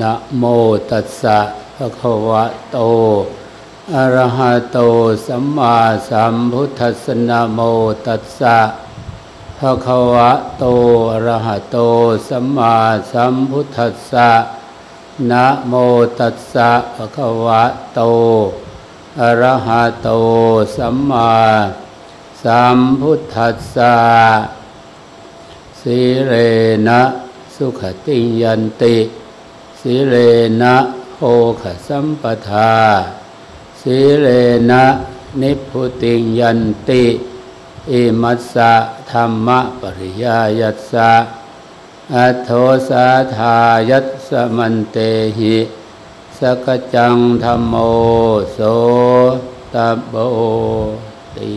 นะโมตัสสะภะคะวะโต อะระหะโต สัมมาสัมพุทธัสสะนะโมตัสสะภะคะวะโต อะระหะโต สัมมาสัมพุทธัสสะนะโมตัสสะภะคะวะโต อะระหะโต สัมมาสัมพุทธัสสะสีเรนะ สุขติยันติ สีเลนะโภคสัมปทา สีเลนะนิพุติยันติอิมัสสะธรรมปริยายัสสะอัโทสาทายัสสมันเตหิสกจังธรรมโมโสตโบติ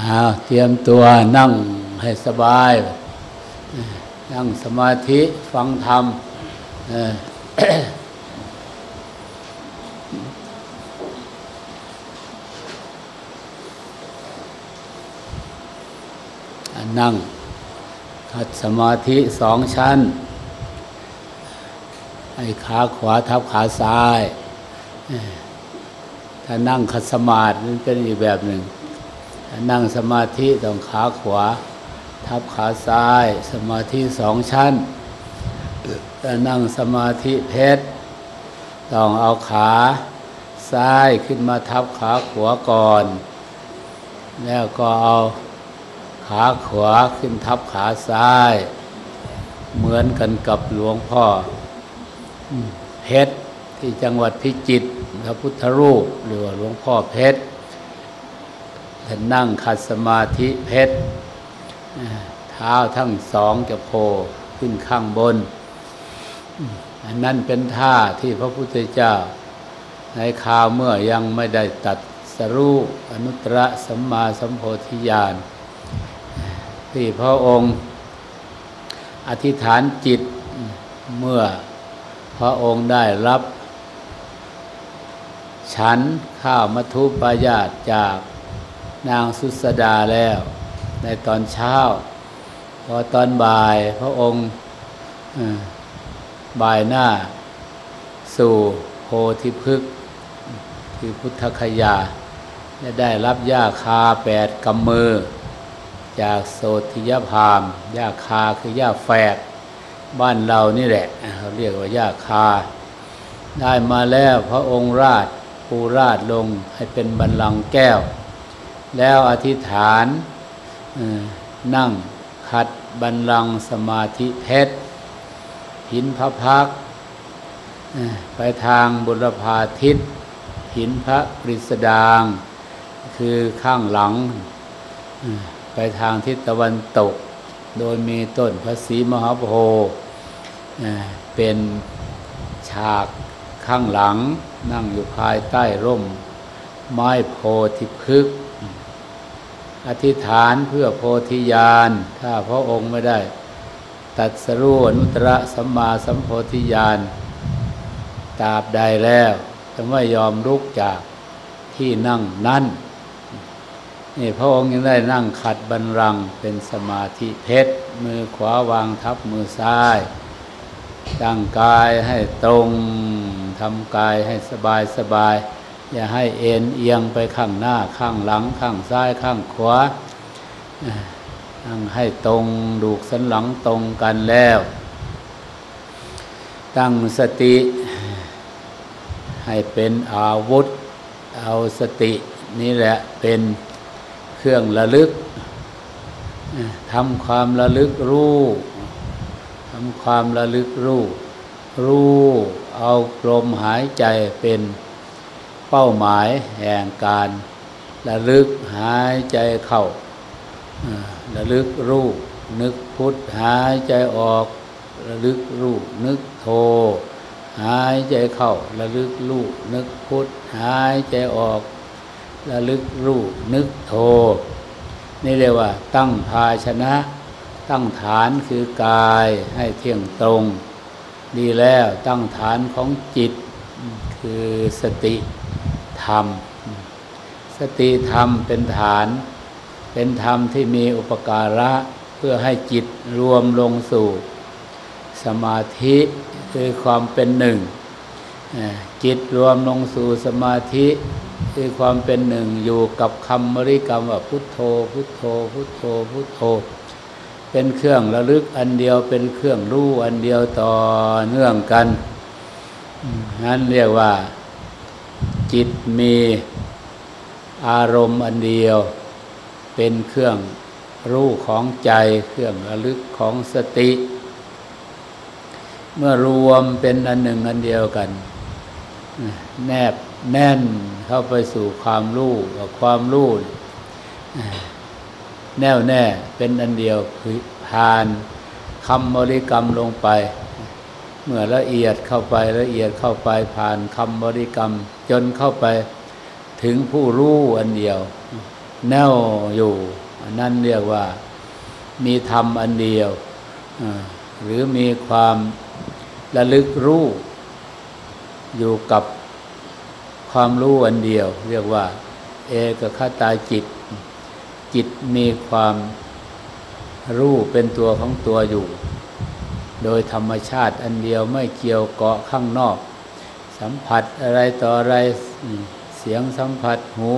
เอาเตรียมตัวนั่งให้สบาย นั่งสมาธิฟังธรรมนั่งขัดสมาธิสองชั้นให้ขาขวาทับขาซ้าย ถ้านั่งขัดสมาธิมันเป็นอีกแบบหนึ่ง ถ้านั่งสมาธิต้องขาขวา ทับขาซ้าย สมาธิสองชั้นแต่นั่งสมาธิเพชร ต้องเอาขาซ้ายขึ้นมาทับขาขวาก่อน แล้วก็เอาขาขวาขึ้นทับขาซ้าย เหมือนกันกับหลวงพ่อเพชรที่จังหวัดพิจิตรพระพุทธรูปหรือว่าหลวงพ่อเพชรท่านนั่งขัดสมาธิเพชร เท้าทั้งสองจะโผล่ขึ้นข้างบน อันนั้นเป็นท่าที่พระพุทธเจ้า ในคราวเมื่อยังไม่ได้ตัดสรูปอนุตตรสัมมาสัมโพธิญาณที่พระองค์อธิษฐานจิตเมื่อพระองค์ได้รับ ฉันข้าวมัทุปายาตจากนางสุสดาแล้ว ในตอนเช้า พอตอนบ่ายพระองค์บ่ายหน้า สู่โพธิพฤกษ์คือพุทธคยาจะได้รับยาคาแปดกำมือ จากโสธิยพามยาคาคือยาแฝก บ้านเรานี่แหละเขาเรียกว่ายาคา ได้มาแล้วพระองค์ราชปูราชลงให้เป็นบันลังแก้ว แล้วอธิษฐาน นั่งขัดบันลังสมาธิเพชรหินพระพักไปทางบุรพาทิศ หินพระกฤษดางคือข้างหลัง ไปทางทิศตะวันตก โดยมีต้นพระศรีมหาโพธิ์เป็นฉากข้างหลัง นั่งอยู่ภายใต้ร่ม ไม้โพธิพฤกษ์ อธิษฐานเพื่อโพธิญาณ ถ้าพระองค์ไม่ได้ตัดสรู้อนุตตรสัมมาสัมโพธิญาณตราบใดแล้ว จะไม่ยอมลุกจากที่นั่งนั้นนี่พระองค์ยังได้นั่งขัดบันรังเป็นสมาธิเพชร มือขวาวางทับมือซ้ายตั้งกายให้ตรงทำกายให้สบายสบาย อย่าให้เอ็นเอียงไปข้างหน้าข้างหลัง ข้างซ้ายข้างขวาตั้งให้ตรงดูกสันหลังตรงกันแล้ว ตั้งสติ ให้เป็นอาวุธ เอาสตินี่แหละเป็นเครื่องระลึกทำความระลึกรู้ทำความระลึกรู้รู้เอาลมหายใจเป็น เป้าหมายแห่งการระลึกหายใจเข้าระลึกรู้นึกพุทธหายใจออกระลึกรู้นึกโท หายใจเข้าระลึกรู้นึกพุทธหายใจออกระลึกรู้นึกโท นี่เรียกว่า ตั้งภาชนะ ตั้งฐานคือกายให้เที่ยงตรง ดีแล้วตั้งฐานของจิตคือสติ ธรรม สติธรรมเป็นฐาน เป็นธรรมที่มีอุปการะเพื่อให้จิตรวมลงสู่สมาธิคือความเป็นหนึ่ง จิตรวมลงสู่สมาธิคือความเป็นหนึ่งอยู่กับคำมริกรรมว่าพุทโธ พุทโธ พุทโธ พุทโธ เป็นเครื่องระลึกอันเดียวเป็นเครื่องรู้อันเดียวต่อเนื่องกัน นั้นเรียกว่า จิตมีอารมณ์อันเดียว เป็นเครื่องรู้ของใจ เครื่องระลึกของสติ เมื่อรวมเป็นอันหนึ่งอันเดียวกัน แนบแน่นเข้าไปสู่ความรู้กับความรู้แน่วแน่เป็นอันเดียวคือผ่านคำบริกรรมลงไป เมื่อละเอียดเข้าไปละเอียดเข้าไปผ่านคำบริกรรม จนเข้าไปถึงผู้รู้อันเดียว แน่วอยู่นั่นเรียกว่ามีธรรมอันเดียว หรือมีความระลึกรู้อยู่กับความรู้อันเดียว เรียกว่า เอกคตาจิต จิตมีความรู้เป็นตัวของตัวอยู่ โดยธรรมชาติอันเดียวไม่เกี่ยวเกาะข้างนอก สัมผัสอะไรต่ออะไรเสียงสัมผัสหู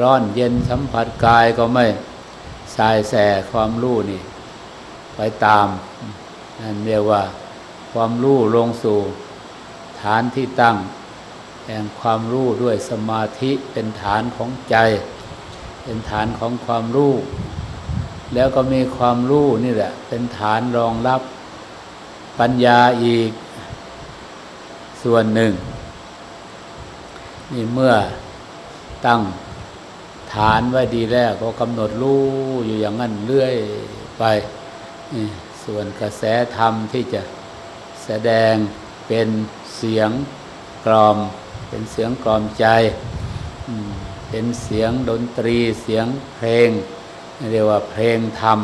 ร้อนเย็นสัมผัสกายก็ไม่สายแสความรู้นี่ ไปตามนั่นเรียกว่าความรู้ลงสู่ฐานที่ตั้งแห่งความรู้ด้วยสมาธิเป็นฐานของใจ เป็นฐานของความรู้ แล้วก็มีความรู้นี่แหละ เป็นฐานรองรับปัญญาอีกส่วนหนึ่ง นี่เมื่อตั้งฐานไว้ดีแล้วก็กำหนดรู้อยู่อย่างนั้นเรื่อยไปส่วนกระแสธรรมที่จะแสดงเป็นเสียงกรอม เป็นเสียงกลอมใจ เป็นเสียงดนตรีเสียงเพลง เรียกว่าเพลงธรรม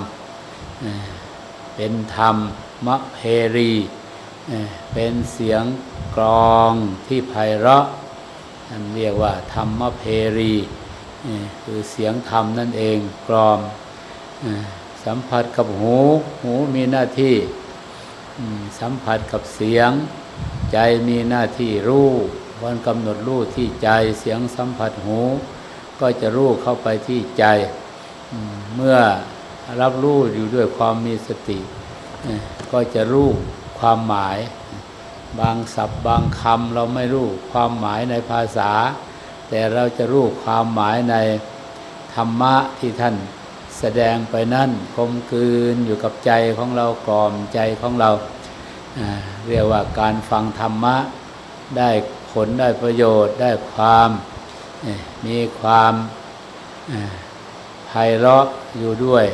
เป็นธรรมมะเพรีเป็นเสียงกรองที่ไพเราะนันเรียกว่าธรรมะเพรีคือเสียงธรรมนั่นเองกรอมสัมผัสกับหู หูมีหน้าที่สัมผัสกับเสียง ใจมีหน้าที่รู้วันกำหนดรู้ที่ใจเสียงสัมผัสหู ก็จะรู้เข้าไปที่ใจ เมื่อรับรู้อยู่ด้วยความมีสติ ก็จะรู้ความหมาย บางศัพท์บางคำเราไม่รู้ความหมายในภาษา แต่เราจะรู้ความหมายในธรรมะที่ท่านแสดงไปนั่นคมคืนอยู่กับใจของเรากล่อมใจของเรา เรียกว่าการฟังธรรมะ ได้ผลได้ประโยชน์ได้ความมีความ ไพเราะอยู่ด้วย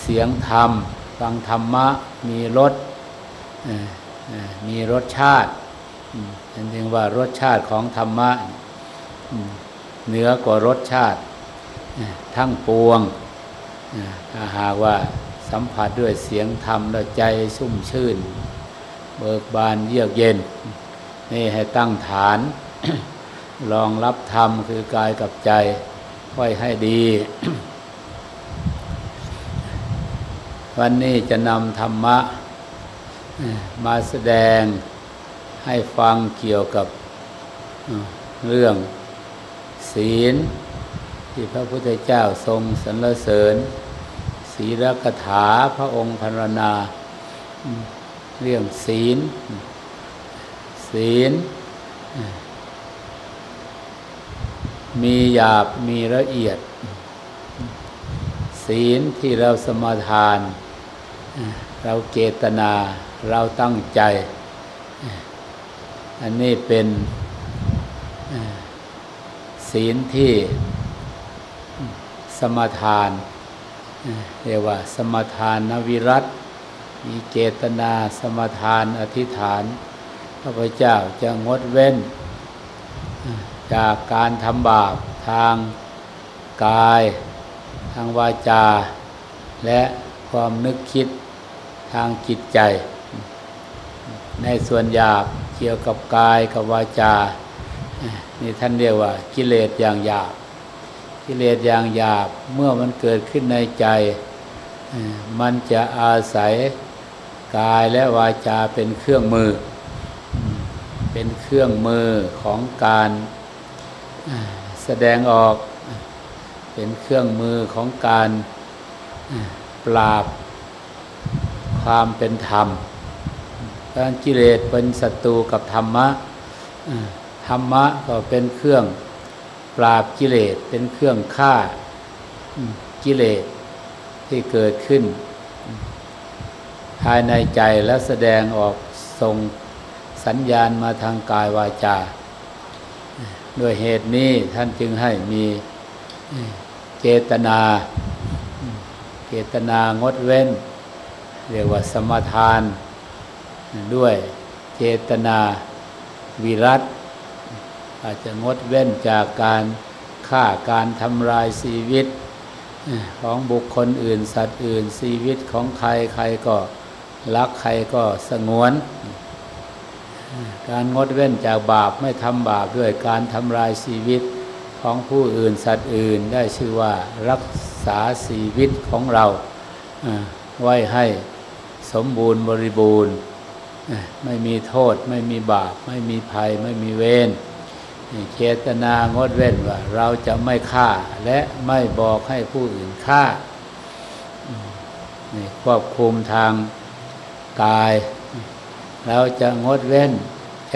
เสียงธรรม ฟังธรรมะ มีรสมีรสชาติฉันถึงว่ารสชาติของธรรมะเหนือกว่ารสชาติทั้งปวงถ้าหากว่าสัมผัสด้วยเสียงธรรมแล้วใจชุ่มชื่น เบิกบานเยือกเย็น นี่ให้ตั้งฐานรองรับธรรมคือกายกับใจ ไว้ให้ดี วันนี้จะนำธรรมะมาแสดงให้ฟังเกี่ยวกับเรื่องศีล ที่พระพุทธเจ้าทรงสรรเสริญ ศีลกถาพระองค์พรรณนาเรื่องศีล ศีล มีหยาบมีละเอียด ศีลที่เราสมาทาน เราเจตนาเราตั้งใจ อันนี้เป็นศีลที่สมทานเรียกว่าสมทานนวิรัตมีเจตนาสมทานอธิษฐานข้าพเจ้าจะงดเว้น จากการทำบาปทางกาย ทางวาจา และความนึกคิด ทางจิตใจ ในส่วนหยาบเกี่ยวกับกายกับวาจา นี่ท่านเรียกว่า กิเลสอย่างหยาบ กิเลสอย่างหยาบเมื่อมันเกิดขึ้นในใจ มันจะอาศัยกายและวาจาเป็นเครื่องมือ เป็นเครื่องมือของการแสดงออก เป็นเครื่องมือของการปราบ ความเป็นธรรมการกิเลสเป็นศัตรูกับธรรมะธรรมะก็เป็นเครื่องปราบกิเลสเป็นเครื่องฆ่ากิเลสที่เกิดขึ้น ภายในใจและแสดงออกส่งสัญญาณมาทางกายวาจา ด้วยเหตุนี้ท่านจึงให้มีเจตนา เจตนางดเว้น เรียกว่าสมทาน ด้วยเจตนาวิรัตอาจจะงดเว้นจากการฆ่าการทำลายชีวิต ของบุคคลอื่น สัตว์อื่นชีวิตของใครใครก็รักใครก็สงวน การงดเว้นจากบาปไม่ทำบาปด้วยการทำลายชีวิตของผู้อื่นสัตว์อื่นได้ชื่อว่ารักษาชีวิตของเราไว้ให้ สมบูรณ์บริบูรณ์ ไม่มีโทษ ไม่มีบาป ไม่มีภัย ไม่มีเวรเจตนางดเว้นว่า เราจะไม่ฆ่า และไม่บอกให้ผู้อื่นฆ่าควบคุมทางกาย เราจะงดเว้น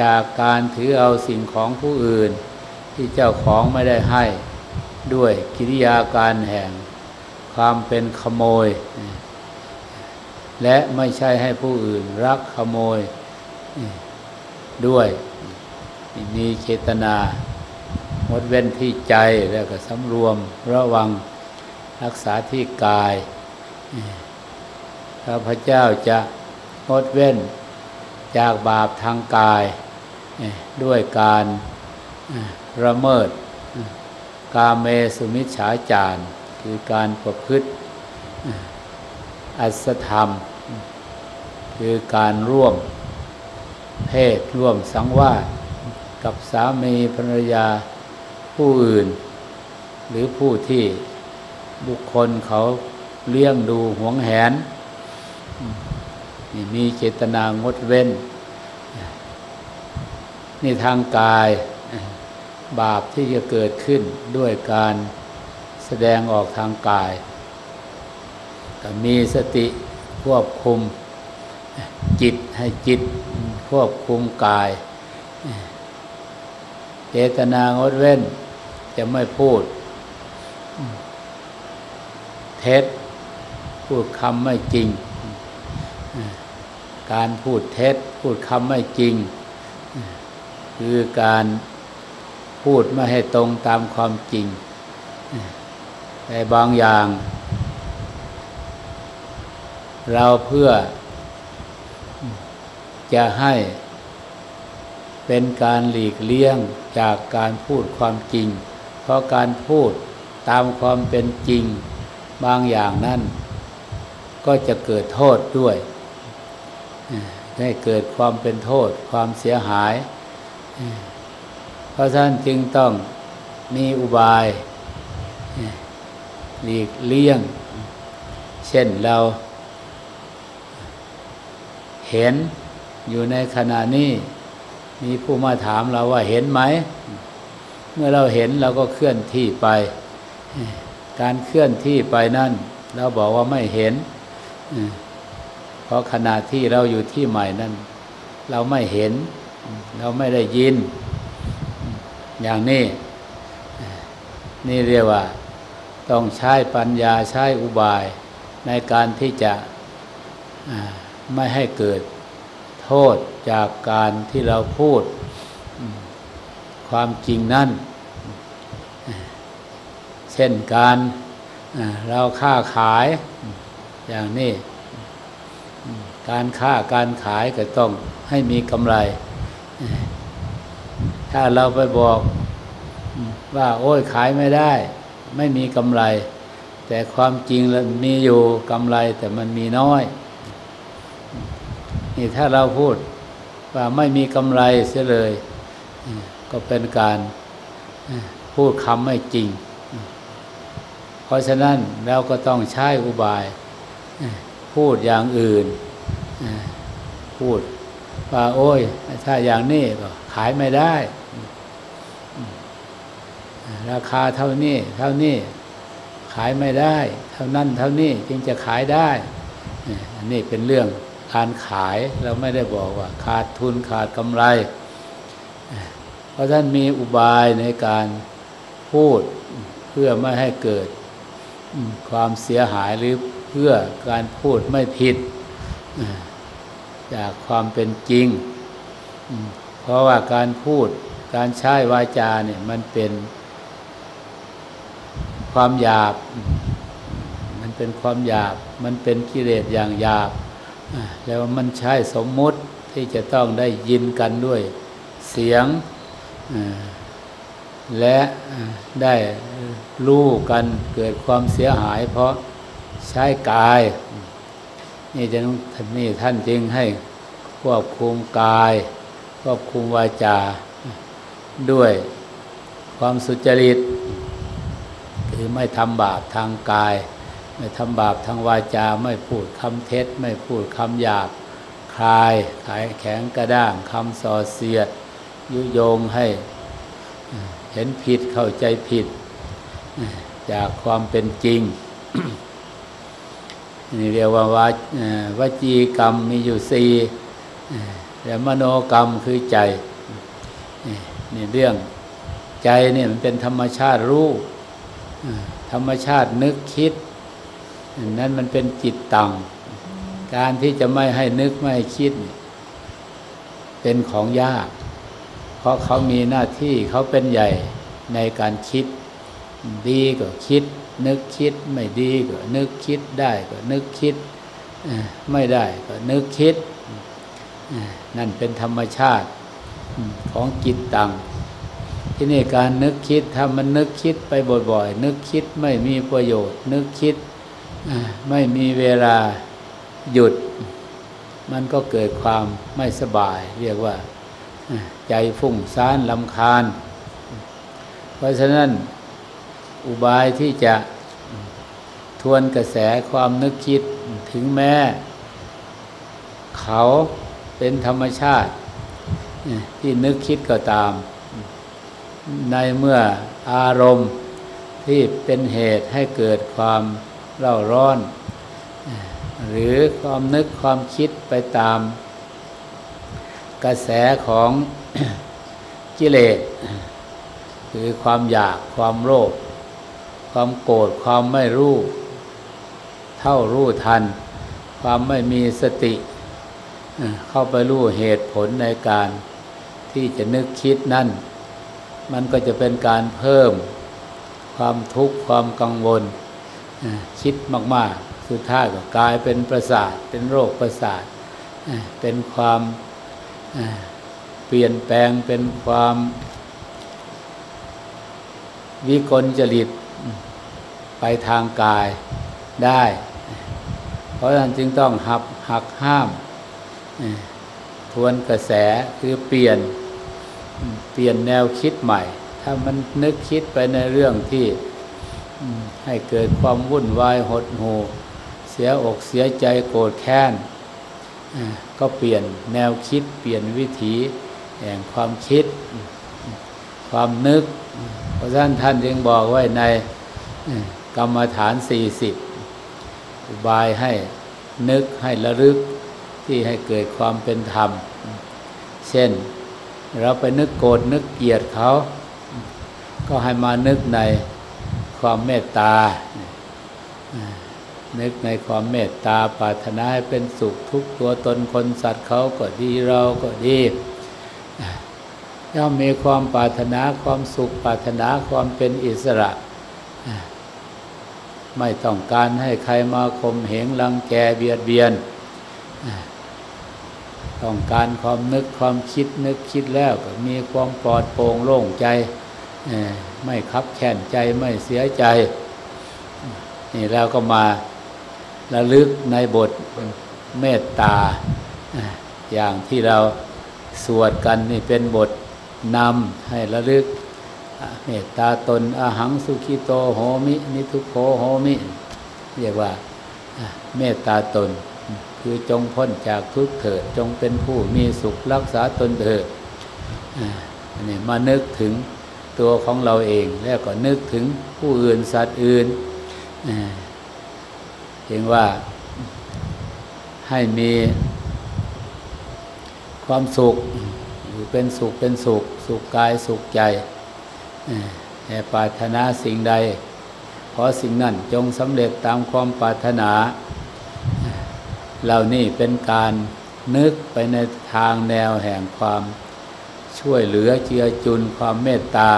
จากการถือเอาสิ่งของผู้อื่น ที่เจ้าของไม่ได้ให้ด้วยกิริยาการแห่ง ความเป็นขโมย และไม่ใช่ให้ผู้อื่นรักขโมยด้วย มีเจตนางดเว้นที่ใจแล้วก็สำรวมระวังรักษาที่กายข้าพเจ้าจะงดเว้นจากบาปทางกายด้วยการระเมิดกาเมสุมิชฉาจาร คือการประพฤติอัศธรรม คือการร่วมเพศร่วมสังวาสกับสามีภรรยาผู้อื่น หรือผู้ที่บุคคลเขาเลี้ยงดูหวงแหน มีเจตนางดเว้น นี่ทางกายบาปที่จะเกิดขึ้นด้วยการแสดงออกทางกาย ก็มีสติควบคุม จิตให้จิตควบคุมกาย เจตนางดเว้น จะไม่พูด เท็จ พูดคำไม่จริง การพูดเท็จ พูดคำไม่จริง คือการพูดไม่ให้ตรงตามความจริง แต่บางอย่าง เราเพื่อ จะให้เป็นการหลีกเลี่ยงจากการพูดความจริง เพราะการพูดตามความเป็นจริงบางอย่างนั้น ก็จะเกิดโทษด้วยให้เกิดความเป็นโทษ ความเสียหาย เพราะท่านจึงต้องมีอุบาย หลีกเลี่ยง เช่นเรา เห็น อยู่ในขณะนี้มีผู้มาถามเราว่าเห็นไหม เมื่อเราเห็นเราก็เคลื่อนที่ไป การเคลื่อนที่ไปนั่น เราบอกว่าไม่เห็น เพราะขณะที่เราอยู่ที่ใหม่นั้นเราไม่เห็น เราไม่ได้ยิน อย่างนี้ นี่เรียกว่า ต้องใช้ปัญญาใช้อุบายในการที่จะไม่ให้เกิด โทษจากการที่เราพูดความจริงนั่น เช่นการเราค้าขายอย่างนี้การค้าการขายก็ต้องให้มีกำไร ถ้าเราไปบอกว่า โอ้ยขายไม่ได้ ไม่มีกำไร แต่ความจริงแล้วมีอยู่กำไรแต่มันมีน้อย นี่ถ้าเราพูดว่าไม่มีกำไรเสียเลย ก็เป็นการพูดคำไม่จริง เพราะฉะนั้นเราก็ต้องใช้อุบาย พูดอย่างอื่น พูดว่าโอ้ย ถ้าอย่างนี้ก็ขายไม่ได้ ราคาเท่านี้ เท่านี้ขายไม่ได้ เท่านั้นเท่านี้จึงจะขายได้ อันนี้เป็นเรื่อง การขายเราไม่ได้บอกว่า ขาดทุนขาดกำไร เพราะท่านมีอุบายในการพูดเพื่อไม่ให้เกิดความเสียหายหรือเพื่อการพูดไม่ผิด จากความเป็นจริง เพราะว่าการพูดการใช้วาจาเนี่ยมันเป็นความหยาบ มันเป็นความหยาบ มันเป็นกิเลสอย่างหยาบ แล้วมันใช้สมมุติที่จะต้องได้ยินกันด้วยเสียง และได้รู้กันเกิดความเสียหาย เพราะใช้กาย นี่จะท่านนี่ท่านจึงให้ควบคุมกาย ควบคุมวาจา ด้วยความสุจริต คือไม่ทำบาปทางกาย ไม่ทำบาปทางวาจาไม่พูดคำเท็จ ไม่พูดคำหยาบคลายขายแข็งกระด้างคำส่อเสียด ยุโยงให้เห็นผิดเข้าใจผิด จากความเป็นจริง นี่เรียกว่าวาวจีกรรมมีอยู่สี่แล้วมโนกรรมคือใจ นี่เรื่องใจเนี่ยมันเป็นธรรมชาติรู้ ธรรมชาตินึกคิด นั้นมันเป็นจิตต่งการที่จะไม่ให้นึกไม่ให้คิด เป็นของยาก เพราะเขามีหน้าที่เขาเป็นใหญ่ในการคิด ดีก็คิด นึกคิดไม่ดีก็นึกคิดได้ก็นึกคิดไม่ได้ก็นึกคิด นั่นเป็นธรรมชาติของจิตตังที่นี่การนึกคิดถ้ามันนึกคิดไปบ่อย ๆ นึกคิดไม่มีประโยชน์ นึกคิด ไม่มีเวลาหยุด มันก็เกิดความไม่สบาย เรียกว่าใจฟุ้งซ่านลำคาญ เพราะฉะนั้นอุบายที่จะทวนกระแสความนึกคิดถึงแม้ เขาเป็นธรรมชาติ ที่นึกคิดก็ตาม ในเมื่ออารมณ์ที่เป็นเหตุให้เกิดความ เล่าร้อน หรือความนึกความคิดไปตาม กระแสของกิเลสคือความอยากความโลภความโกรธความไม่รู้ เท่ารู้ทัน ความไม่มีสติ เข้าไปรู้เหตุผลในการที่จะนึกคิดนั่น มันก็จะเป็นการเพิ่มความทุกข์ความกังวล คิดมากๆ สุดท้ายก็กลายเป็นประสาท เป็นโรคประสาท เป็นความเปลี่ยนแปลงเป็นความวิกลจริตไปทางกายได้ เพราะฉะนั้นจึงต้องหักหักห้ามทวนกระแสคือเปลี่ยนเปลี่ยนแนวคิดใหม่ ถ้ามันนึกคิดไปในเรื่องที่ ให้เกิดความวุ่นวายหดหูเสียอกเสียใจโกรธแค้นก็เปลี่ยนแนวคิดเปลี่ยนวิถีแห่งความคิด ความนึก เพราะฉะนั้นท่านจึงบอกไว้ในกรรมฐานสี่สิบบายให้นึกให้ระลึกที่ให้เกิดความเป็นธรรม เช่นเราไปนึกโกรธนึกเกลียดเขา ก็ให้มานึกใน ความเมตตา นึกในความเมตตาปรารถนาให้เป็นสุขทุกตัวตนคนสัตว์เขาก็ดีเราก็ดีย่อมมีความปรารถนาความสุขปรารถนาความเป็นอิสระ ไม่ต้องการให้ใครมาข่มเหงรังแกเบียดเบียน ต้องการความนึกความคิดนึกคิดแล้วก็มีความปลอดโปร่งโล่งใจ ไม่คับแค้นใจไม่เสียใจ นี่แล้วก็มาระลึกในบทเมตตา อย่างที่เราสวดกันนี่เป็นบทนำให้ระลึกเมตตาตนอาหังสุขิโตโหมิ นิทุโคโหมิ เรียกว่าเมตตาตน คือจงพ้นจากทุกข์เถิด จงเป็นผู้มีสุขรักษาตนเถิดอันนี้มานึกถึง ตัวของเราเอง แล้วก็นึกถึงผู้อื่นสัตว์อื่นเพียงว่าให้มีความสุขอยู่เป็นสุขเป็นสุข สุขกายสุขใจแต่ปรารถนาสิ่งใด ขอสิ่งนั้นจงสำเร็จตามความปรารถนา เหล่านี้เป็นการนึกไปในทางแนวแห่งความ ช่วยเหลือเจือจุนความเมตตา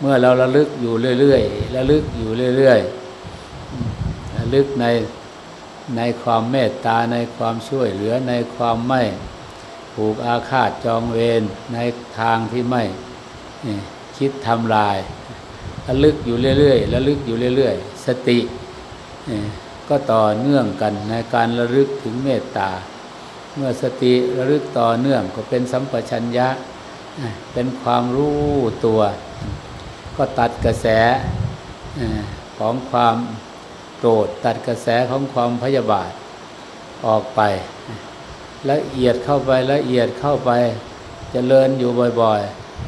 เมื่อเราระลึกอยู่เรื่อยๆระลึกอยู่เรื่อยๆระลึกในในความเมตตาในความช่วยเหลือในความไม่ผูกอาฆาตจองเวรในทางที่ไม่คิดทำลายระลึกอยู่เรื่อยๆระลึกอยู่เรื่อย ๆ สติก็ต่อเนื่องกันในการระลึกถึงเมตตา เมื่อสติระลึกต่อเนื่องก็เป็นสัมปชัญญะ เป็นความรู้ตัว ก็ตัดกระแสของความโกรธตัดกระแสของความพยาบาทออกไป ละเอียดเข้าไปละเอียดเข้าไปจเจริญอยู่บ่อย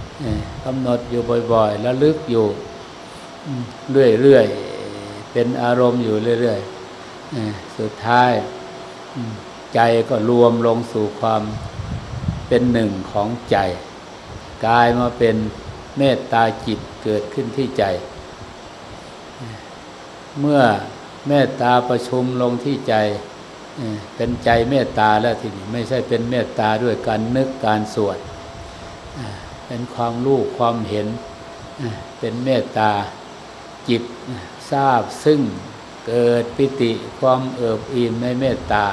ๆกำหนดอยู่บ่อยๆแล้วลึกอยู่เรื่อยๆเป็นอารมณ์อยู่เรื่อยๆสุดท้าย ใจก็รวมลงสู่ความเป็นหนึ่งของใจกลายมาเป็นเมตตาจิตเกิดขึ้นที่ใจ เมื่อเมตตาประชุมลงที่ใจเป็นใจเมตตาแล้วทีนี้ไม่ใช่เป็นเมตตาด้วยการนึกการสวดเป็นความรู้ความเห็นเป็นเมตตาจิตทราบซึ่งเกิดปิติความเอิบอิ่มในเมตตา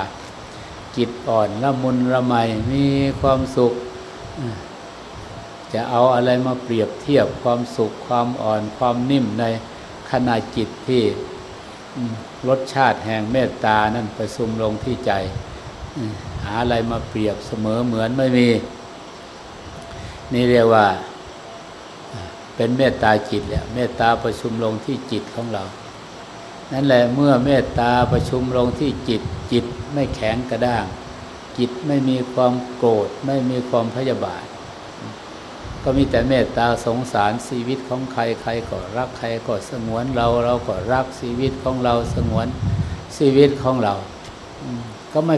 จิตอ่อนละมุนละไมมีความสุข จะเอาอะไรมาเปรียบเทียบความสุขความอ่อนความนิ่มในขณะจิตที่รสชาติแห่งเมตตานั่นประสุมลงที่ใจ หาอะไรมาเปรียบเสมอเหมือนไม่มี นี่เรียกว่า เป็นเมตตาจิตแหละเมตตาประชุมลงที่จิตของเรา นั่นแหละเมื่อเมตตาประชุมลงที่จิตจิตไม่แข็งกระด้าง จิตไม่มีความโกรธ ไม่มีความพยาบาท ก็มีแต่เมตตาสงสารชีวิตของใครใครก็รักใครก็สงวนเราเราก็รักชีวิตของเราสงวนชีวิตของเรา ก็ไม่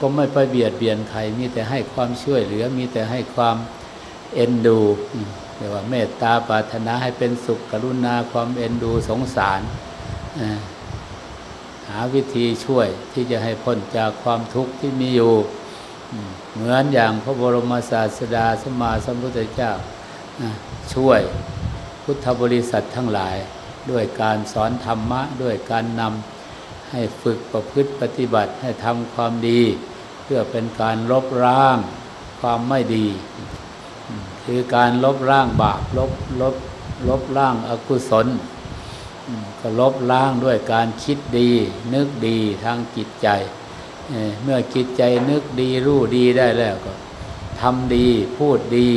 ก็ไม่ไปเบียดเบียนใคร มีแต่ให้ความช่วยเหลือมีแต่ให้ความเอ็นดูเรียกว่าเมตตาปรารถนาให้เป็นสุขกรุณาความเอ็นดูสงสาร หาวิธีช่วยที่จะให้พ้นจากความทุกข์ที่มีอยู่ เหมือนอย่างพระบรมศาสดาสมมาสัมพุทธเจ้าช่วยพุทธบริษัททั้งหลาย ด้วยการสอนธรรมะ ด้วยการนำให้ฝึกประพฤติปฏิบัติให้ทำความดี เพื่อเป็นการลบล้างความไม่ดี คือการลบล้างบาปลบลบลบล้างอกุศล ก็ลบล้างด้วยการคิดดี นึกดีทางจิตใจ เมื่อจิตใจนึกดีรู้ดีได้แล้วก็ทำดีพูดดี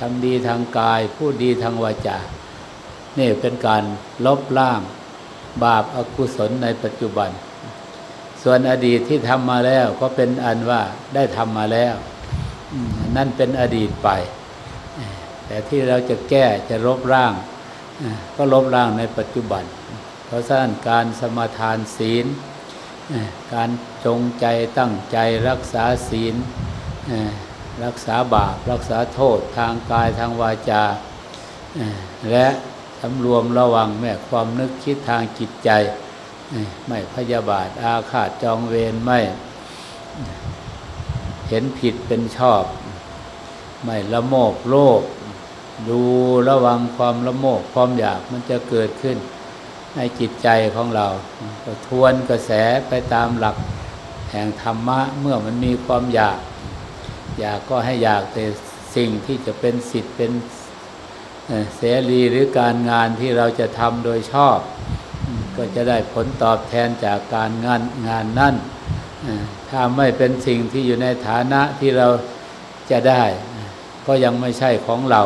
ทำดีทางกาย พูดดีทางวาจานี่เป็นการลบล้าง บาปอากุศลในปัจจุบัน ส่วนอดีตที่ทำมาแล้วก็เป็นอันว่าได้ทำมาแล้วนั่นเป็นอดีตไป แต่ที่เราจะแก้จะลบล้าง ก็ลบล้างในปัจจุบัน เพราะฉะนั้นการสมาทานศีล การจงใจตั้งใจรักษาศีล รักษาบาป รักษาโทษทางกายทางวาจา และสำรวมระวังแม่ความนึกคิดทางจิตใจ ไม่พยาบาทอาฆาตจองเวรไม่เห็นผิดเป็นชอบ ไม่ละโมบโลภดูระวังความละโมบความอยากมันจะเกิดขึ้น ในจิตใจของเรา ก็ทวนกระแสไปตามหลักแห่งธรรมะ เมื่อมันมีความอยาก อยากก็ให้อยากแต่สิ่งที่จะเป็นสิทธิ์เป็นเสรีหรือการงานที่เราจะทำโดยชอบ ก็จะได้ผลตอบแทนจากการงานงานนั่นถ้าไม่เป็นสิ่งที่อยู่ในฐานะที่เราจะได้ ก็ยังไม่ใช่ของเรา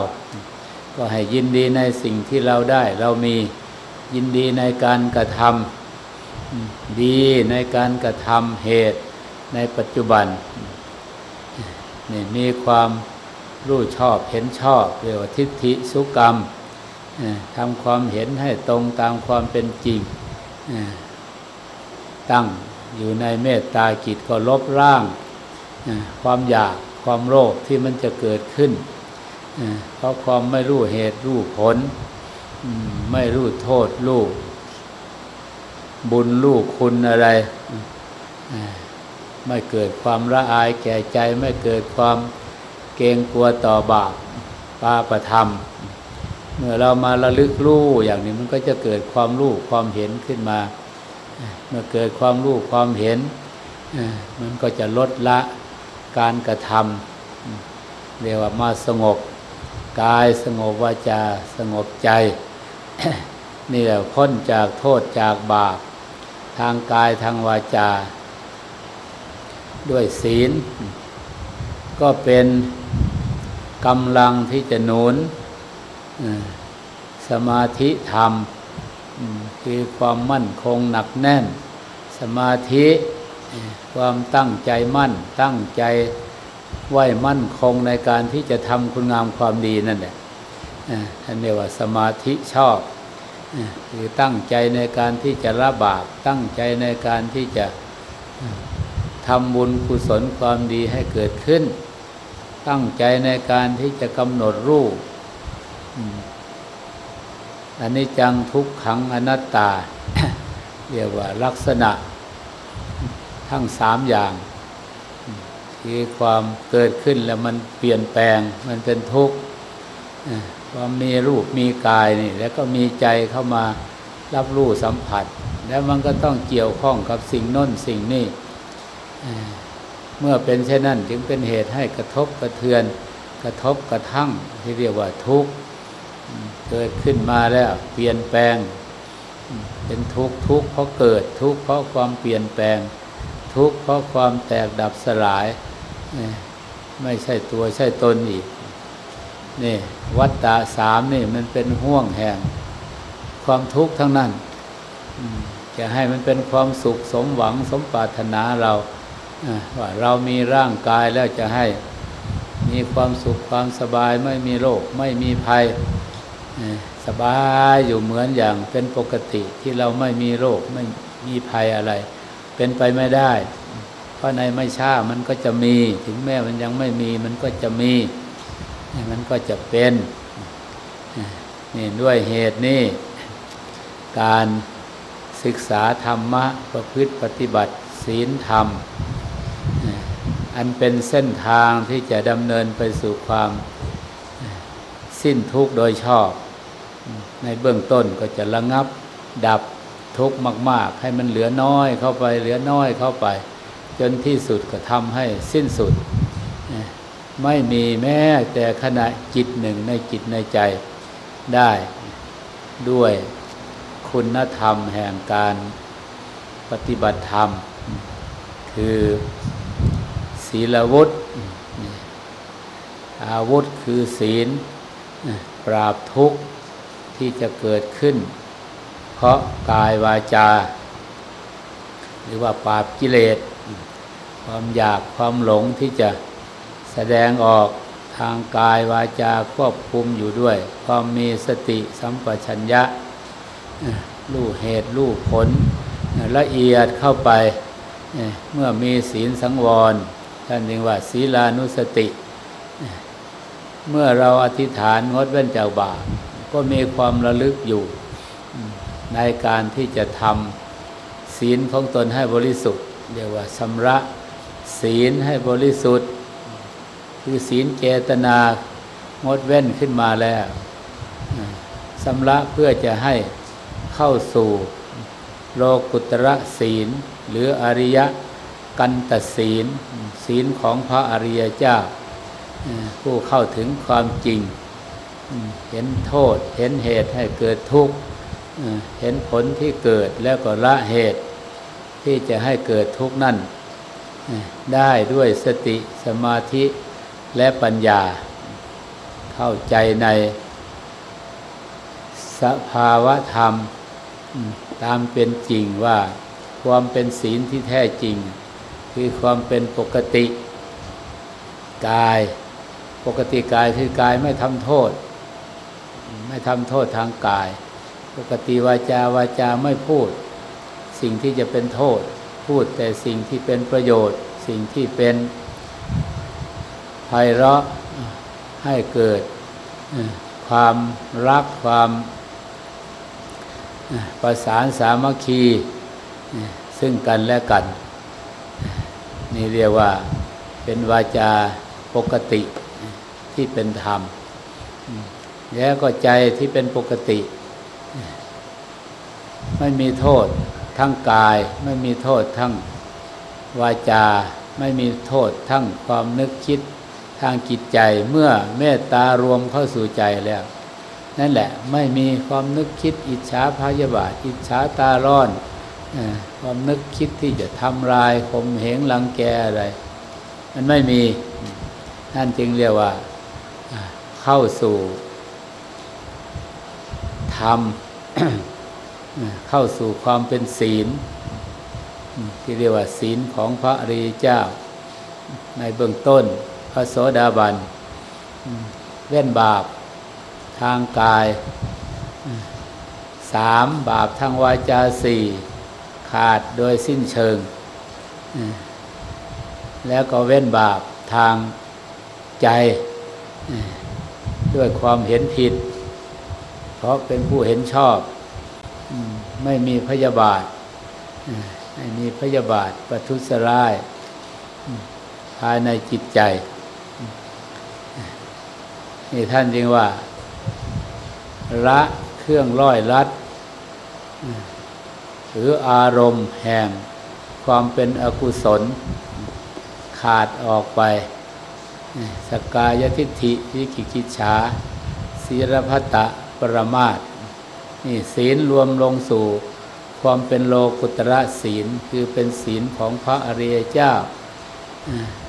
ก็ให้ยินดีในสิ่งที่เราได้เรามี ยินดีในการกระทำดีในการกระทำเหตุในปัจจุบันนี่มีความรู้ชอบเห็นชอบเรียกว่าทิฏฐิสุกรรมทำความเห็นให้ตรงตามความเป็นจริง ตั้งอยู่ในเมตตากิจก็ลบร่าง ความอยากความโลภที่มันจะเกิดขึ้น เพราะความไม่รู้เหตุรู้ผล ไม่รู้โทษรู้บุญรู้คุณอะไร ไม่เกิดความละอายแก่ใจ ไม่เกิดความเกรงกลัวต่อบาปปาประธรรม เมื่อเรามาระลึกรู้อย่างนี้มันก็จะเกิดความรู้ความเห็นขึ้นมา เมื่อเกิดความรู้ความเห็น มันก็จะลดละการกระทำเรียกว่ามาสงบกายสงบวาจาสงบใจ นี่แหละพ้นจากโทษจากบาป ทางกายทางวาจา ด้วยศีล ก็เป็นกำลังที่จะหนุนสมาธิธรรม คือความมั่นคงหนักแน่น สมาธิความตั้งใจมั่น ตั้งใจไหวมั่นคงในการที่จะทำคุณงามความดีนั่นแหละ ท่านเรียกว่าสมาธิชอบคือตั้งใจในการที่จะละบาปตั้งใจในการที่จะทำบุญกุศลความดีให้เกิดขึ้น ตั้งใจในการที่จะกำหนดรูปอันนี้จังทุกขังอนัตตา เรียกว่าลักษณะ ทั้งสามอย่างคือความเกิดขึ้นแล้วมันเปลี่ยนแปลงมันเป็นทุกข์ วามมีรูปมีกายนี่ แล้วก็มีใจเข้ามารับรู้สัมผัส แล้วมันก็ต้องเกี่ยวข้องกับสิ่งน้นสิ่งนี้เมื่อเป็นเช่นนั้นจึงเป็นเหตุให้กระทบกระเทือน กระทบกระทั่งที่เรียกว่าทุกข์เกิดขึ้นมาแล้วเปลี่ยนแปลง เป็นทุกข์ทุกข์เพราะเกิดทุกข์เพราะความเปลี่ยนแปลง ทุกข์เพราะความแตกดับสลาย ไม่ใช่ตัวใช่ตนอีก นี่วัฏฏะสามนี่มันเป็นห่วงแห่ง ความทุกข์ทั้งนั้นจะให้มันเป็นความสุขสมหวังสมปรารถนาเราว่าเรามีร่างกายแล้วจะให้มีความสุขความสบายไม่มีโรคไม่มีภัยสบายอยู่เหมือนอย่างเป็นปกติที่เราไม่มีโรคไม่มีภัยอะไร เป็นไปไม่ได้ เพราะในไม่ช้ามันก็จะมี ถึงแม้มันยังไม่มีมันก็จะมี มันก็จะเป็นนี่ด้วยเหตุนี้ การศึกษาธรรมะประพฤติปฏิบัติศีลธรรม อันเป็นเส้นทางที่จะดำเนินไปสู่ความสิ้นทุกข์โดยชอบ ในเบื้องต้นก็จะระงับดับทุกข์มาก ๆ ให้มันเหลือน้อยเข้าไปเหลือน้อยเข้าไป จนที่สุดก็ทำให้สิ้นสุด ไม่มีแม้แต่ขณะจิตหนึ่งในจิตในใจได้ด้วยคุณธรรมแห่งการปฏิบัติธรรม คือศีลวุธอาวุธคือศีล ปราบทุกข์ที่จะเกิดขึ้น เพราะกายวาจา หรือว่าปราบกิเลส ความอยากความหลงที่จะ แสดงออกทางกายวาจาควบคุมอยู่ด้วยความมีสติสัมปชัญญะรู้เหตุรู้ผลละเอียดเข้าไป เมื่อมีศีลสังวรท่านเรียกว่าศีลานุสติ เมื่อเราอธิษฐานงดเว้นจากบาปก็มีความระลึกอยู่ ในการที่จะทำศีลของตนให้บริสุทธิ์เรียกว่าชำระศีลให้บริสุทธิ์ คือศีลเจตนางดเว้นขึ้นมาแล้วสำระเพื่อจะให้เข้าสู่โลกุตระศีล หรืออริยกันตศีล ศีลของพระอริยเจ้า ผู้เข้าถึงความจริง เห็นโทษเห็นเหตุให้เกิดทุกข์ เห็นผลที่เกิดแล้วก็ละเหตุ ที่จะให้เกิดทุกข์นั่น ได้ด้วยสติสมาธิ และปัญญา เข้าใจในสภาวะธรรม ตามเป็นจริงว่าความเป็นศีลที่แท้จริง คือความเป็นปกติกาย ปกติกายคือกายไม่ทำโทษ ไม่ทำโทษทางกาย ปกติวาจาวาจาไม่พูด สิ่งที่จะเป็นโทษ พูดแต่สิ่งที่เป็นประโยชน์ สิ่งที่เป็น ไพเราะให้เกิดความรักความประสานสามัคคี ซึ่งกันและกัน นี่เรียกว่าเป็นวาจาปกติที่เป็นธรรม แล้วก็ใจที่เป็นปกติ ไม่มีโทษทั้งกาย ไม่มีโทษทั้งวาจา ไม่มีโทษทั้งความนึกคิด ทางจิตใจเมื่อเมตตารวมเข้าสู่ใจแล้ว นั่นแหละไม่มีความนึกคิดอิจฉาพยาบาท อิจฉาตาร้อนความนึกคิดที่จะทำลายข่มเหงลังแกอะไร มันไม่มีนั่นจึงเรียกว่าเข้าสู่ธรรมเข้าสู่ความเป็นศีล ที่เรียกว่าศีลของพระอริยเจ้าในเบื้องต้น พระโสดาบันเว้นบาปทางกายสามบาปทางวาจาสี่ขาดโดยสิ้นเชิง แล้วก็เว้นบาปทางใจ ด้วยความเห็นผิด เพราะเป็นผู้เห็นชอบ ไม่มีพยาบาทไม่มีพยาบาทประทุษร้ายภายในจิตใจ นี่ท่านจึงว่า ละเครื่องร้อยลัด หรืออารมณ์แห่ง ความเป็นอกุศล ขาดออกไป สกายทิฏฐิวิกิกิจฉาศีรพัตะปรมาตนี่ศีลรวมลงสู่ความเป็นโลกุตระศีล คือเป็นศีลของพระอริยเจ้า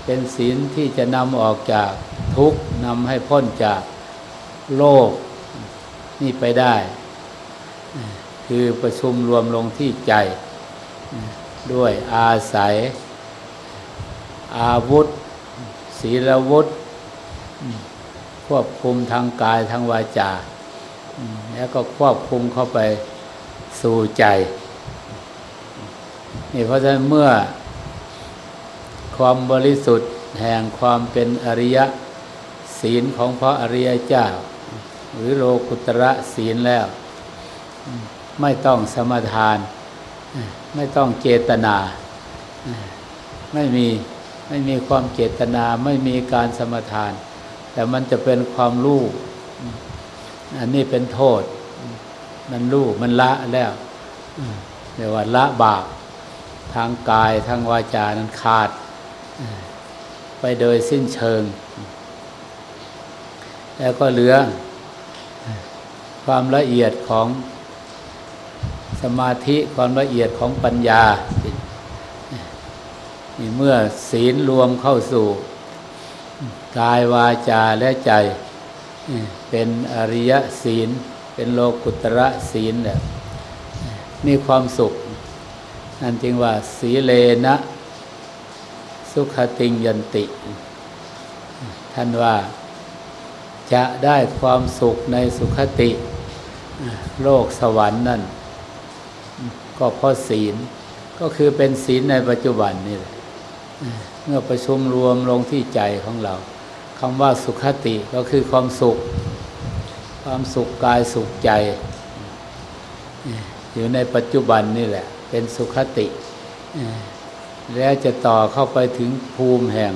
เป็นศีลที่จะนำออกจากทุกข์นำให้พ้นจากโลกนี่ไปได้ คือประชุมรวมลงที่ใจ ด้วยอาศัย อาวุธ ศีลวุธ ควบคุมทางกายทางวาจา แล้วก็ควบคุมเข้าไปสู่ใจนี่เพราะฉะนั้นเมื่อ ความบริสุทธิ์แห่งความเป็นอริยศีลของพระอริยเจ้า หรือโลกุตระศีลแล้ว ไม่ต้องสมทาน ไม่ต้องเจตนา ไม่มีไม่มีความเจตนาไม่มีการสมทาน แต่มันจะเป็นความรู้อันนี้เป็นโทษ มันรู้มันละแล้วเรียกว่าละบาปทางกายทางวาจานั้นขาด ไปโดยสิ้นเชิง แล้วก็เหลือ ความละเอียดของสมาธิความละเอียดของปัญญาเมื่อศีลรวมเข้าสู่กายวาจาและใจ เป็นอริยศีล เป็นโลกุตระศีลเนี่ยมีความสุข นั่นจึงว่า สีเลนะ สุขติงยันติ ท่านว่าจะได้ความสุขในสุขติ โลกสวรรค์นั่น ก็เพราะศีลก็คือเป็นศีลในปัจจุบันนี่แหละเมื่อประชุมรวมลงที่ใจของเราคำว่าสุขติก็คือความสุข ความสุขกายสุขใจ อยู่ในปัจจุบันนี่แหละ เป็นสุขติ แล้วจะต่อเข้าไปถึงภูมิแห่ง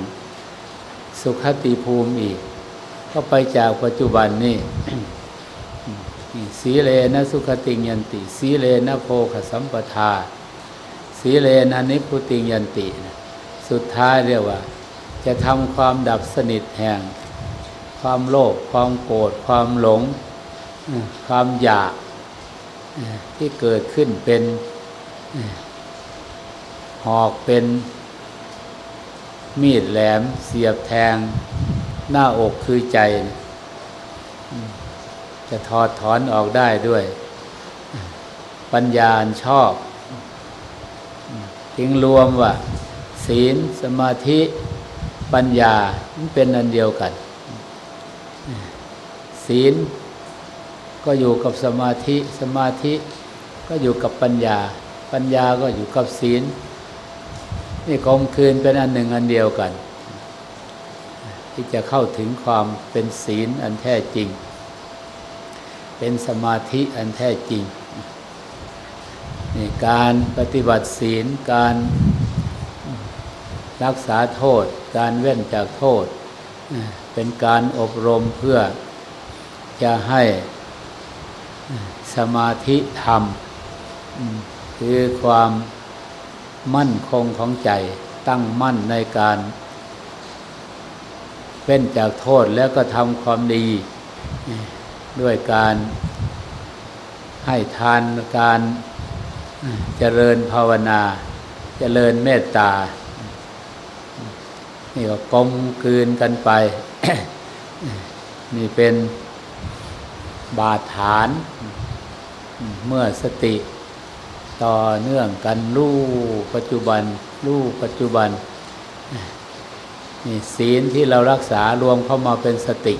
สุขติภูมิอีกก็ไปจากปัจจุบันนี่สีเลนะสุขติยันติ สีเลนะโพคสัมปทา สีเลนะนิพุติยันติ สุดท้ายเรียกว่า จะทำความดับสนิทแห่ง ความโลภความโกรธความหลง ความอยากที่เกิดขึ้นเป็น หอกเป็นมีดแหลมเสียบแทง หน้าอกคือใจ จะถอดถอนออกได้ด้วย ปัญญาชอบจึงรวมว่า ศีลสมาธิปัญญาเป็นอันเดียวกัน ศีลก็อยู่กับสมาธิ สมาธิก็อยู่กับปัญญา ปัญญาก็อยู่กับศีล นี่กลมคืนเป็นอันหนึ่งอันเดียวกัน ที่จะเข้าถึงความเป็นศีลอันแท้จริง เป็นสมาธิอันแท้จริงนี่การปฏิบัติศีลการรักษาโทษ การเว้นจากโทษ เป็นการอบรมเพื่อจะให้สมาธิธรรม คือความ มั่นคงของใจตั้งมั่นในการเว้นจากโทษแล้วก็ทำความดี ด้วยการให้ทานการเจริญภาวนา เจริญเมตตา นี่ก็กลมคืนกันไป นี่เป็นบาดฐาน เมื่อสติ ต่อเนื่องกันรู้ปัจจุบันรู้ปัจจุบันนี่ศีลที่เรารักษารวมเข้ามาเป็นสติ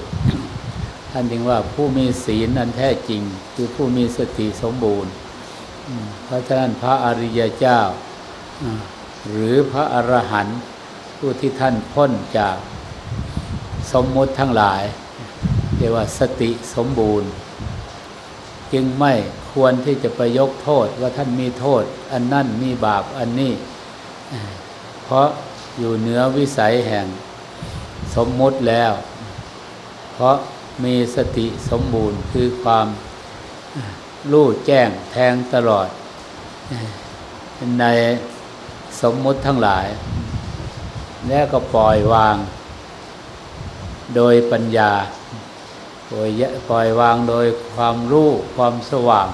ท่านจึงว่าผู้มีศีลอันแท้จริง คือผู้มีสติสมบูรณ์เพราะฉะนั้นพระอริยเจ้า หรือพระอรหันต์ผู้ที่ท่านพ้นจากสมมุติทั้งหลายเรียกว่าสติสมบูรณ์ จึงไม่ ควรที่จะไปยกโทษว่าท่านมีโทษ อันนั่นมีบาปอันนี้ เพราะอยู่เหนือวิสัยแห่งสมมุติแล้ว เพราะมีสติสมบูรณ์คือความรู้แจ้งแทงตลอด ในสมมุติทั้งหลาย แล้วก็ปล่อยวาง โดยปัญญา ปล่อยปล่อยวางโดยความรู้ความสว่าง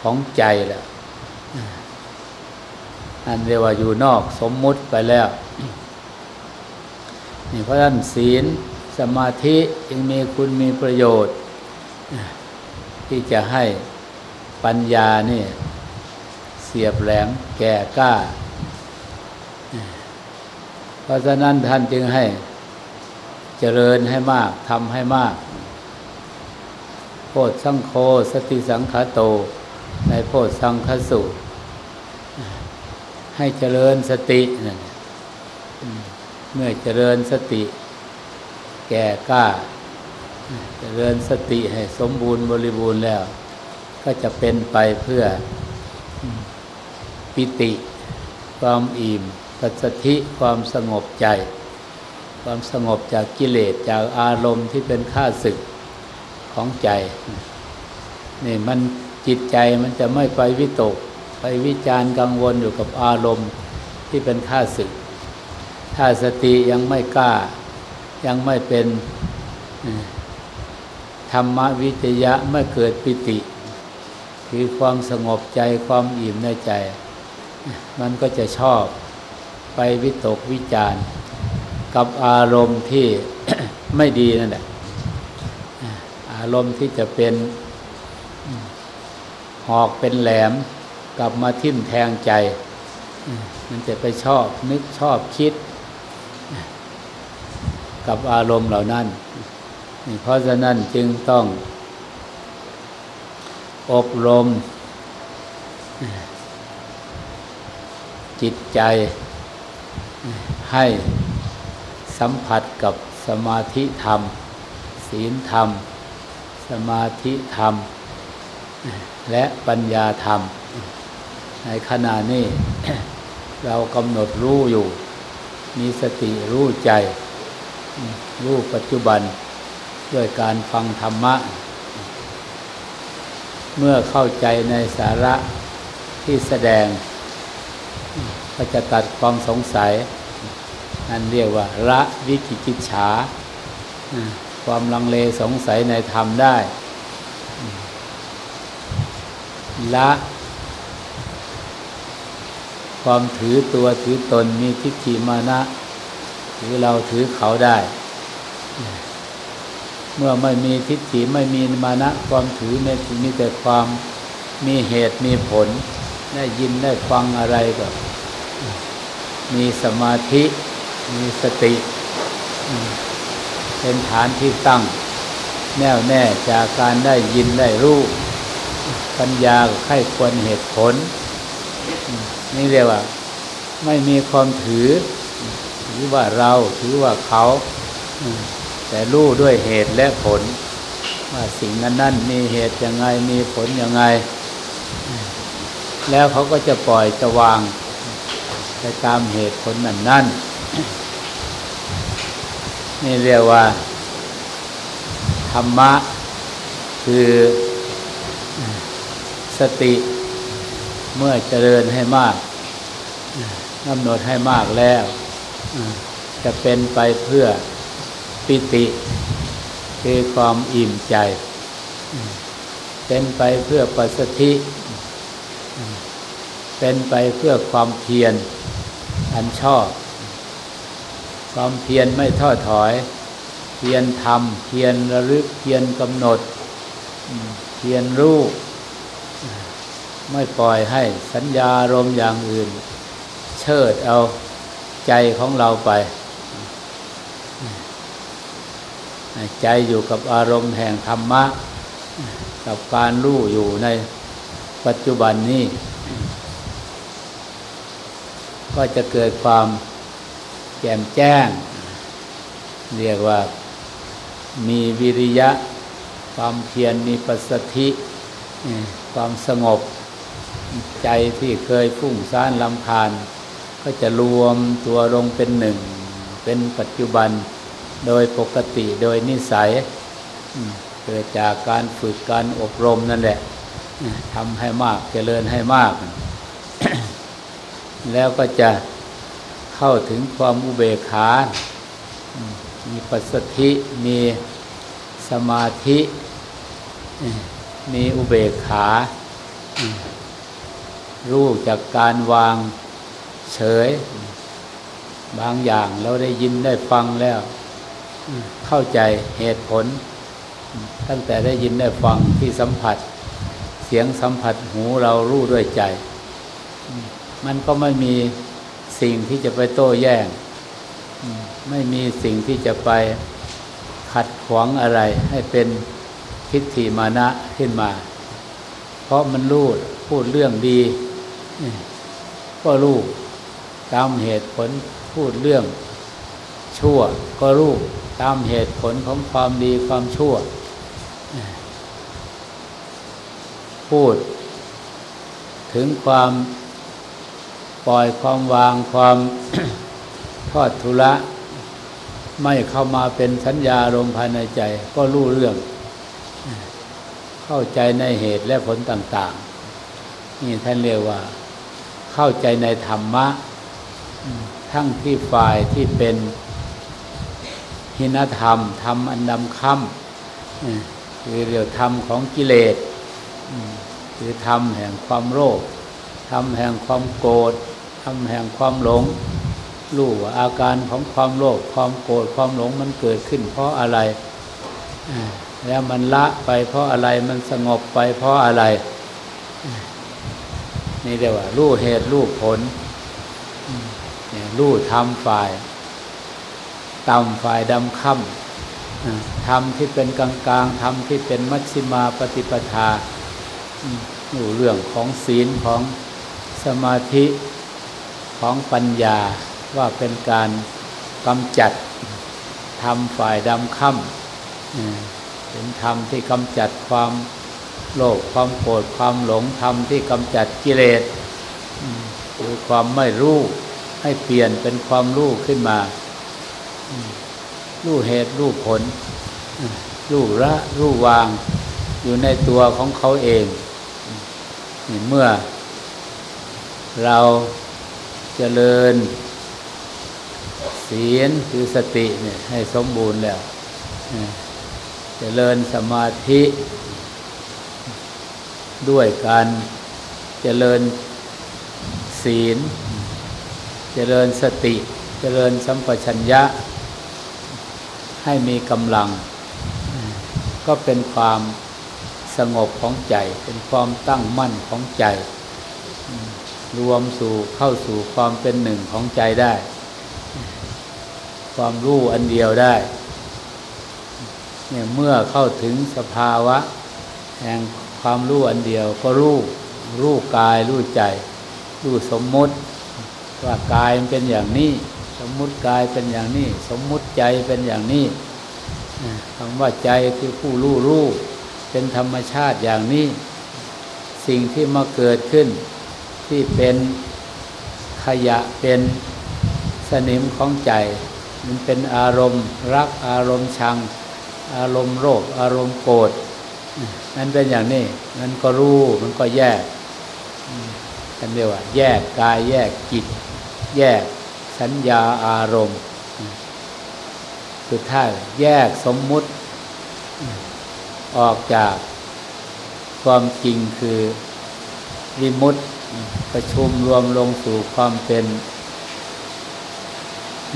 ของใจแหละอันเรียกว่าอยู่นอกสมมุติไปแล้ว นี่เพราะฉะนั้นศีลสมาธิจึงมีคุณมีประโยชน์ ที่จะให้ปัญญานี่เสียบแหลมแก่กล้า เพราะฉะนั้นท่านจึงให้ เจริญให้มากทำให้มาก โพธสังโฆสติสังขาโต ในโพธสังคสุให้เจริญสตินั่นเมื่อเจริญสติ แก่กล้า เจริญสติให้สมบูรณ์บริบูรณ์แล้ว ก็จะเป็นไปเพื่อปิติ ความอิ่มปัสสธิความสงบใจ ความสงบจากกิเลสจากอารมณ์ที่เป็นข้าศึกของใจนี่มันจิตใจมันจะไม่ไปวิตก ไปวิจารกังวลอยู่กับอารมณ์ที่เป็นข้าศึก ถ้าสติยังไม่กล้า ยังไม่เป็นธรรมวิจยะไม่เกิดปิติ คือความสงบใจความอิ่มในใจ มันก็จะชอบไปวิตกวิจารณ์ กับอารมณ์ที่ไม่ดีนั่นแหละอารมณ์ที่จะเป็นหอกเป็นแหลมกลับมาทิ่มแทงใจ มันจะไปชอบนึกชอบคิด กับอารมณ์เหล่านั้นเพราะฉะนั้นจึงต้อง อบรม จิตใจให้ สัมผัสกับสมาธิธรรม ศีลธรรม สมาธิธรรม และปัญญาธรรม ในขณะนี้ เรากำหนดรู้อยู่ มีสติรู้ใจ รู้ปัจจุบันด้วยการฟังธรรมะ เมื่อเข้าใจในสาระที่แสดง ก็จะตัดความสงสัย นั่นเรียกว่าละวิกิจิจฉาความลังเลสงสัยในธรรมได้ ละ ความถือตัวถือตนมีทิฏฐิมานะถือเราถือเขาได้ เมื่อไม่มีทิฏฐิไม่มีมานะ ความถือไม่มีแต่ความมีเหตุมีผล ได้ยินได้ฟังอะไรก็ มีสมาธิ มีสติ เป็นฐานที่ตั้ง แน่วแน่จากการได้ยินได้รู้ ปัญญาไข้ควรเหตุผล นี่เรียกว่า ไม่มีความถือ ถือว่าเราถือว่าเขา แต่รู้ด้วยเหตุและผล ว่าสิ่งนั้นนั่นมีเหตุยังไงมีผลยังไง แล้วเขาก็จะปล่อยจะวางไปตามเหตุผลนั้นนั่น นี่เรียกว่า ธรรมะ คือสติเมื่อเจริญให้มากกำหนดให้มากแล้ว จะเป็นไปเพื่อปิติ คือความอิ่มใจ เป็นไปเพื่อปัสสธิ เป็นไปเพื่อความเพียรอันชอบ ความเพียรไม่ท้อถอย เพียรทำเพียรระลึกเพียรกำหนด เพียรรู้ไม่ปล่อยให้สัญญารมอย่างอื่น เชิดเอาใจของเราไป ใจอยู่กับอารมณ์แห่งธรรมะ กับการรู้อยู่ในปัจจุบันนี้ ก็จะเกิดความ จ่มแจ้ง เรียกว่ามีวิริยะ ความเพียรมีปัสสธิความสงบใจที่เคยฟุ้งซ่านลำพานก็จะรวมตัวลงเป็นหนึ่ง เป็นปัจจุบันโดยปกติโดยนิสัยเกิดจากการฝึกการอบรมนั่นแหละทำให้มากเจริญให้มาก แล้วก็จะ เข้าถึงความอุเบกขา มีปัสสธิมีสมาธิ มีอุเบกขา รู้จากการวางเฉย บางอย่างเราได้ยินได้ฟังแล้ว เข้าใจเหตุผล ตั้งแต่ได้ยินได้ฟังที่สัมผัส เสียงสัมผัสหูเรารู้ด้วยใจ มันก็ไม่มี สิ่งที่จะไปโต้แย้งไม่มีสิ่งที่จะไปขัดขวางอะไร ให้เป็นทิฏฐิมานะขึ้นมา เพราะมันรู้พูดเรื่องดี ก็รู้ตามเหตุผลพูดเรื่องชั่ว ก็รู้ตามเหตุผลของความดีความชั่ว พูด ถึงความ ปล่อยความวางความทอดทุระไม่เข้ามาเป็นสัญญาลมภายในใจ ก็รู้เรื่อง เข้าใจในเหตุและผลต่าง ๆ นี่ท่านเรียกว่า เข้าใจในธรรมะ ทั้งที่ฝ่ายที่เป็นหินธรรมธรรมอันดำค่ำคือเรียวธรรมของกิเลสคือธรรมแห่งความโลภธรรมแห่งความโกรธ ธรรมแห่งความหลงรู้ว่าอาการของความโลภความโกรธความหลงมันเกิดขึ้น เพราะอะไร แล้วมันละไปเพราะอะไรมันสงบไปเพราะอะไร นี่เรียกว่ารู้เหตุรู้ผลรู้ทำฝ่ายต่ำฝ่ายดำค่ำทำที่เป็นกลางกลางทำที่เป็นมัชฌิมาปฏิปทาอยู่เรื่องของศีลของสมาธิ ของปัญญาว่าเป็นการกำจัดทำฝ่ายดำค่ำเป็นธรรมที่กำจัดความโลภความโกรธความหลงธรรมที่กำจัดกิเลสคือความไม่รู้ให้เปลี่ยนเป็นความรู้ขึ้นมา รู้เหตุรู้ผล รู้ละรู้วางอยู่ในตัวของเขาเอง เมื่อเรา เจริญ ศีลคือสติเนี่ยให้สมบูรณ์แล้วจเจริญสมาธิ ด้วยการเจริญศีล เจริญสติ เจริญสัมปชัญญะ ให้มีกำลัง ก็เป็นความสงบของใจ เป็นความตั้งมั่นของใจ รวมสู่เข้าสู่ความเป็นหนึ่งของใจได้ ความรู้อันเดียวได้เนี่ยเมื่อเข้าถึงสภาวะ แห่งความรู้อันเดียวก็รู้รู้กายรู้ใจ รู้สมมุติ ว่ากายมันเป็นอย่างนี้ สมมุติกายเป็นอย่างนี้ สมมุติใจเป็นอย่างนี้คำว่าใจคือผู้รู้รู้เป็นธรรมชาติอย่างนี้ สิ่งที่มาเกิดขึ้น ที่เป็นขยะเป็นสนิมของใจ มันเป็นอารมณ์รักอารมณ์ชัง อารมณ์โรคอารมณ์โกรธนั่นเป็นอย่างนี้มันก็รู้มันก็แยกกันเรียกว่า แยกกายแยกจิต แยกสัญญาอารมณ์ สุดท้ายแยกสมมุติออกจากความจริงคือวิมุตติ ประชุมรวมลงสู่ความเป็น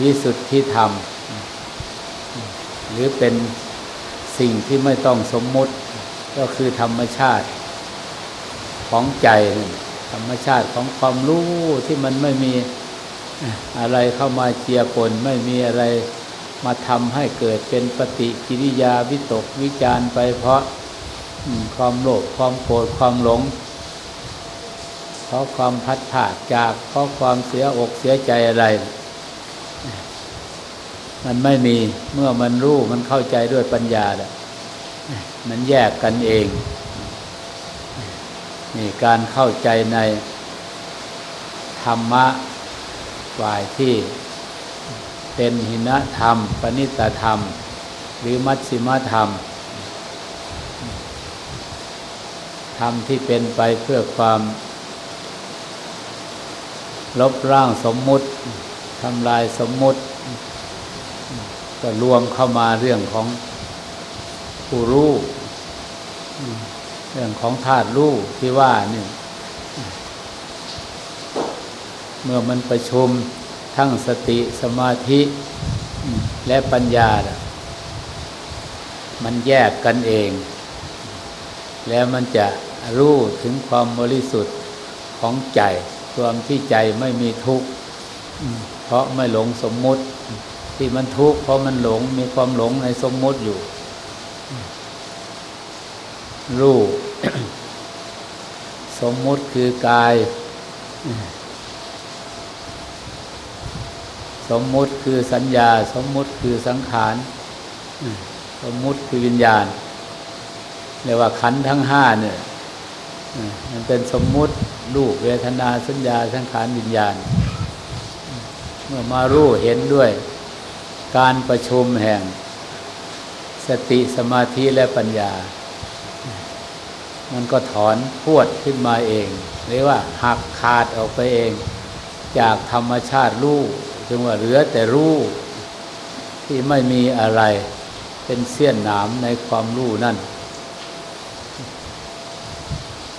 วิสุทธิธรรม หรือเป็นสิ่งที่ไม่ต้องสมมุติ ก็คือธรรมชาติของใจ ธรรมชาติของความรู้ที่มันไม่มีอะไรเข้ามาเจียปนไม่มีอะไรมาทำให้เกิดเป็นปฏิกิริยาวิตกวิจารไปเพราะความโลภความโกรธความหลง เพราะความพัดผ่าจากเพราะความเสียอกเสียใจอะไร มันไม่มีเมื่อมันรู้มันเข้าใจด้วยปัญญาแล้วมันแยกกันเองนี่การเข้าใจในธรรมะฝ่ายที่เป็นหินธรรม ปณิตธรรม หรือมัชชิมธรรม ธรรมที่เป็นไปเพื่อความ ลบร่างสมมุติทำลายสมมุติ ก็รวมเข้ามาเรื่องของผู้รู้เรื่องของธาตุรู้ที่ว่านี่เมื่อมันประชุมทั้งสติสมาธิและปัญญา มันแยกกันเอง แล้วมันจะรู้ถึงความบริสุทธิ์ของใจ ความที่ใจไม่มีทุกข์เพราะไม่หลงสมมุติ ที่มันทุกข์เพราะมันหลงมีความหลงในสมมุติอยู่รู้สมมุติคือกาย สมมุติคือสัญญา สมมุติคือสังขารสมมุติคือวิญญาณเรียกว่าขันทั้งห้าเนี่ยมันเป็นสมมุติ รูปเวทนาสัญญาสังขารวิญญาณ เมื่อมารู้เห็นด้วย การประชุมแห่ง สติสมาธิและปัญญา มันก็ถอนพวดขึ้นมาเองหรือว่าหักขาดออกไปเอง จากธรรมชาติรู้จึงว่าเหลือแต่รู้ที่ไม่มีอะไรเป็นเสี้ยนหนามในความรู้นั่น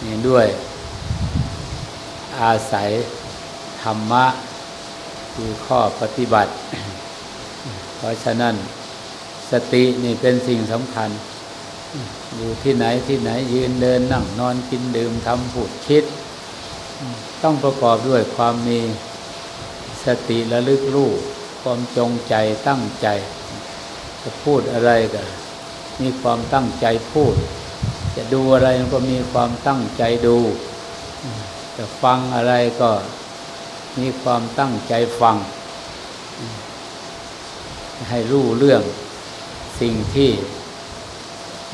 นี่ด้วย อาศัยธรรมะคือข้อปฏิบัติ เพราะฉะนั้นสตินี่เป็นสิ่งสำคัญ อยู่ที่ไหนที่ไหนยืนเดินนั่งนอนกินดื่มทำพูดคิด ต้องประกอบด้วยความมีสติระลึกรู้ความจงใจตั้งใจ จะพูดอะไรก็มีความตั้งใจพูด จะดูอะไรก็มีความตั้งใจดู จะฟังอะไรก็มีความตั้งใจฟัง ให้รู้เรื่องสิ่งที่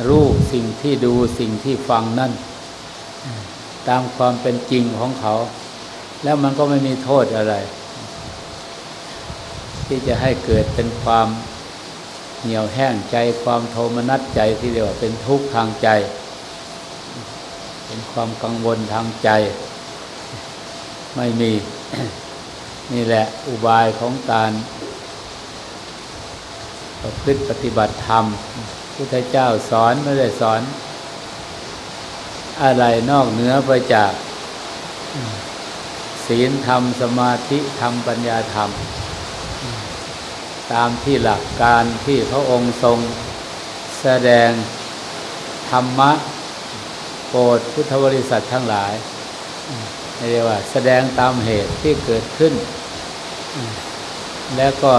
รู้สิ่งที่ดูสิ่งที่ฟังนั่น ตามความเป็นจริงของเขา แล้วมันก็ไม่มีโทษอะไร ที่จะให้เกิดเป็นความเหี่ยวแห้งใจความโทมนัสใจที่เรียกว่าเป็นทุกข์ทางใจ เป็นความกังวลทางใจ ไม่มี นี่แหละอุบายของการประพฤติปฏิบัติธรรมพุทธเจ้าสอนไม่ได้สอน อะไรนอกเหนือไปจาก ศีลธรรม สมาธิธรรม ปัญญาธรรม ตามที่หลักการที่พระองค์ทรงแสดงธรรมะโปรดพุทธบริษัททั้งหลาย เรียกว่า แสดงตามเหตุที่เกิดขึ้น แล้วก็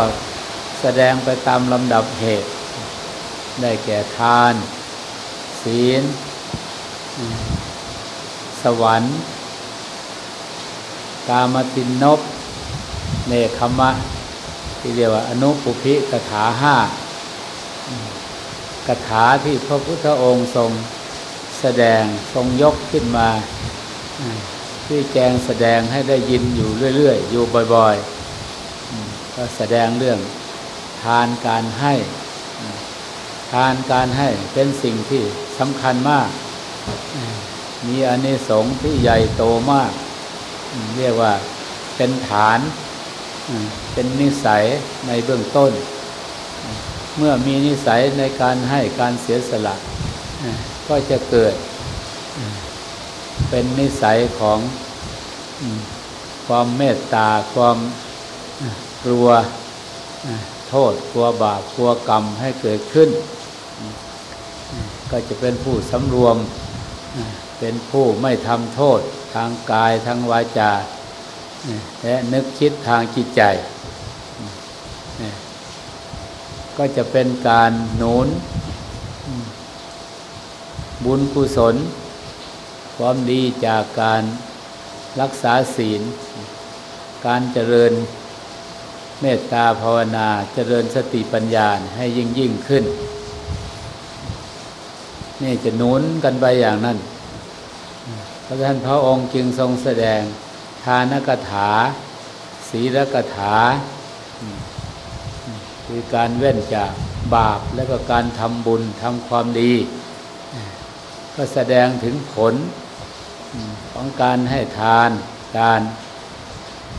แสดงไปตามลำดับเหตุ ได้แก่ทาน ศีล สวรรค์ กามตินนบเนคขมะ ที่เรียกว่า อนุปุพิกถาห้ากถาที่พระพุทธองค์ทรงแสดงทรงยกขึ้นมา ที่แจงแสดงให้ได้ยินอยู่เรื่อยๆ อยู่บ่อยๆ ก็แสดงเรื่องทานการให้ ทานการให้เป็นสิ่งที่สำคัญมาก มีอานิสงส์ที่ใหญ่โตมาก เรียกว่าเป็นฐานเป็นนิสัยในเบื้องต้น เมื่อมีนิสัยในการให้การเสียสละ ก็จะเกิด เป็นนิสัยของความเมตตาความกลัวโทษกลัวบาปกลัวกรรมให้เกิดขึ้น ก็จะเป็นผู้สำรวมเป็นผู้ไม่ทำโทษทางกายทางวาจาและนึกคิดทางจิตใจ ก็จะเป็นการหนุนบุญกุศล ความดีจากการรักษาศีล การเจริญเมตตาภาวนาเจริญสติปัญญาให้ยิ่งยิ่งขึ้น นี่จะหนุนกันไปอย่างนั้นพระท่านพระองค์จึงทรงแสดงทานกถา ศีลกถา คือการเว้นจากบาปและก็การทำบุญทำความดี ก็แสดงถึงผล ของการให้ทานการ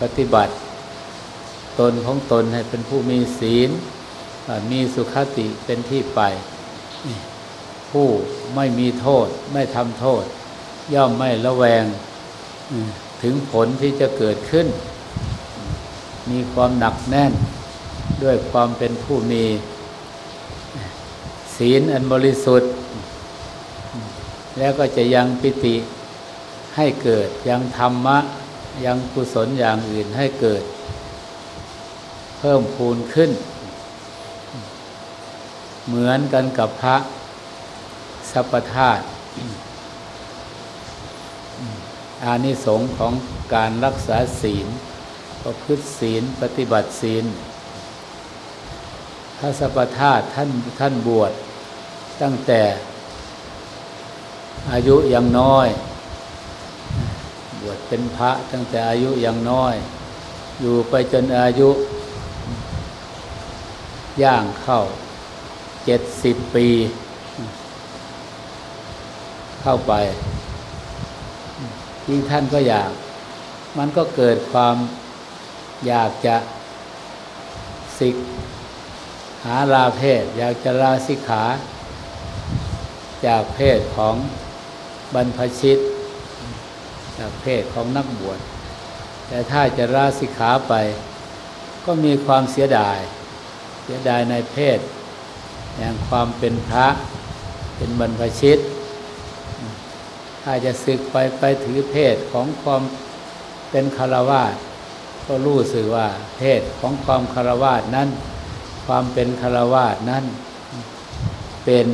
ปฏิบัติ ตนของตนให้เป็นผู้มีศีล มีสุขติเป็นที่ไป ผู้ไม่มีโทษไม่ทำโทษ ย่อมไม่ละแวงถึงผลที่จะเกิดขึ้น มีความหนักแน่นด้วยความเป็นผู้มี ศีลอันบริสุทธิ์ แล้วก็จะยังปิติ ให้เกิด ยังธรรมะ ยังกุศลอย่างอื่นให้เกิด เพิ่มพูนขึ้น เหมือนกันกับพระสัพพธาตุอานิสงส์ของการรักษาศีล ประพฤติศีลปฏิบัติศีล พระสัพธาตุท่านท่านบวช ตั้งแต่อายุยังน้อย บวชเป็นพระตั้งแต่อายุยังน้อย อยู่ไปจนอายุ ย่างเข้าเจ็ดสิบปี เข้าไปยิ่งท่านก็อยาก มันก็เกิดความอยากจะสิกหาลาเพศ อยากจะลาสิกขา จากเพศของบรรพชิต จากเพศของนักบวช แต่ถ้าจะลาสิกขาไป ก็มีความเสียดาย เสียดายในเพศแห่งความเป็นพระเป็นบรรพชิต ถ้าจะศึกไปไปถือเพศของความเป็นคารวาสก็รู้สึกว่าเพศของความคารวาสนั้น ความเป็นคารวาสนั้น เป็น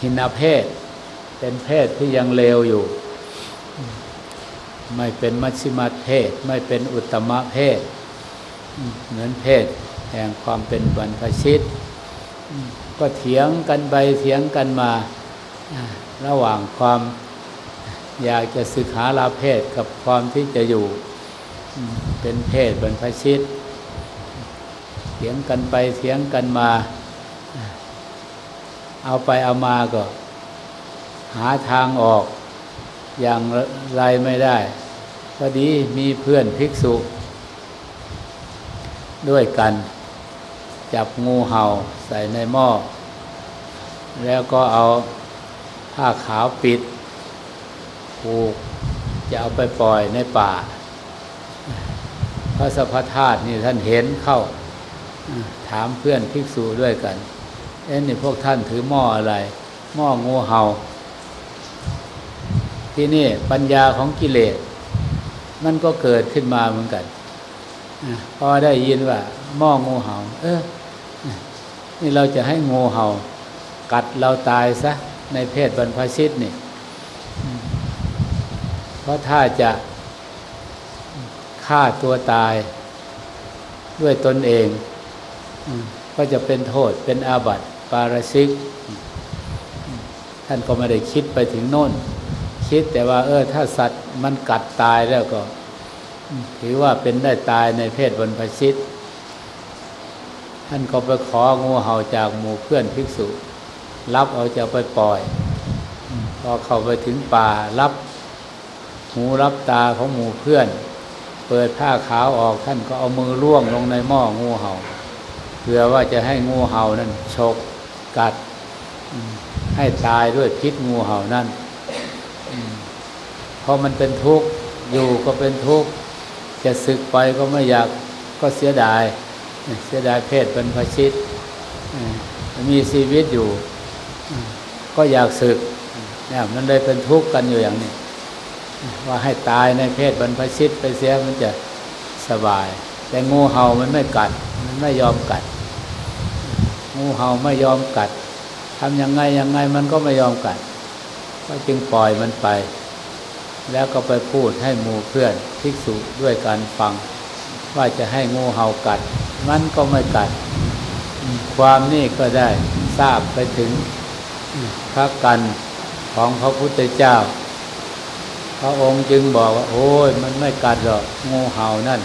หินเพศ เป็นเพศที่ยังเลวอยู่ ไม่เป็นมัชชิมาเพศ ไม่เป็นอุตมะเพศ เหมือนเพศแห่งความเป็นบรรพชิต ก็เถียงกันไปเถียงกันมาระหว่างความอยากจะศึกษาลาเพศกับความที่จะอยู่เป็นเพศบรรพชิตเถียงกันไปเถียงกันมา เอาไปเอามาก็ หาทางออก อย่างไรไม่ได้พอดีมีเพื่อนภิกษุ ด้วยกัน จับงูเห่าใส่ในหม้อ แล้วก็เอาผ้าขาวปิดผูกจะเอาไปปล่อยในป่า พระสัพพธาตุนี่ท่านเห็นเข้า ถามเพื่อนภิกษุด้วยกัน เอ็นี่พวกท่านถือหม้ออะไร หม้องูเห่า ที่นี่ปัญญาของกิเลส มันก็เกิดขึ้นมาเหมือนกันพอได้ยินว่าหม้องูเห่า เออ นี่เราจะให้งูเห่า กัดเราตายซะ ในเพศบรรพชิตนี่ เพราะถ้าจะฆ่าตัวตายด้วยตนเอง ก็จะเป็นโทษเป็นอาบัติปาราชิก ท่านก็ไม่ได้คิดไปถึงโน่น คิดแต่ว่า เออ ถ้าสัตว์มันกัดตายแล้วก็ ถือว่าเป็นได้ตายในเพศบนพชิต ท่านก็ไปของูเห่าจากหมู่เพื่อนภิกษุ รับเอาจะไปปล่อย พอเข้าไปถึงป่ารับหูรับตาของหมู่เพื่อน เปิดผ้าขาวออกท่านก็เอามือล่วงลงในหม้องูเห่าเพื่อว่าจะให้งูเห่านั้นฉกกัด ให้ตายด้วยพิษงูเห่านั้น เพราะมันเป็นทุกข์อยู่ก็เป็นทุกข์จะศึกไปก็ไม่อยากก็เสียดาย เสียดายเพศเป็นพชิตมีชีวิตอยู่ ก็อยากศึกเนี่ยมันเลยเป็นทุกข์กันอยู่อย่างนี้ ว่าให้ตายในเพศบรรพชิตไปเสียมันจะสบาย แต่งูเห่ามันไม่กัด มันไม่ยอมกัด งูเห่าไม่ยอมกัดทำยังไงยังไงมันก็ไม่ยอมกัด ก็จึงปล่อยมันไป แล้วก็ไปพูดให้หมู่เพื่อนภิกษุด้วยการฟัง ว่าจะให้งูเห่ากัด มันก็ไม่กัด ความนี่ก็ได้ทราบไปถึงพระกันของพระพุทธเจ้า พระองค์จึงบอกว่า โอ้ย มันไม่กัดหรอกงูเห่านั่น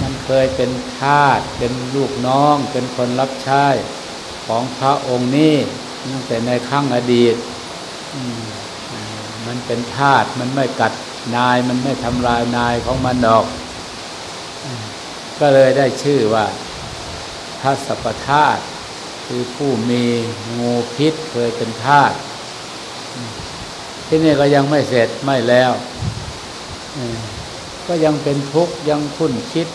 มันเคยเป็นทาสเป็นลูกน้อง เป็นคนรับใช้ของพระองค์นี้ตั้งแต่ในข้งอดีต มันเป็นธาตุมันไม่กัดนายมันไม่ทำลายนายของมันดอก ก็เลยได้ชื่อว่าพระสัพธาตุคือผู้มีงูพิษเคยเป็นธาตุที่นี่ก็ยังไม่เสร็จไม่แล้วก็ยังเป็นทุกข์ยังคุ้นคิด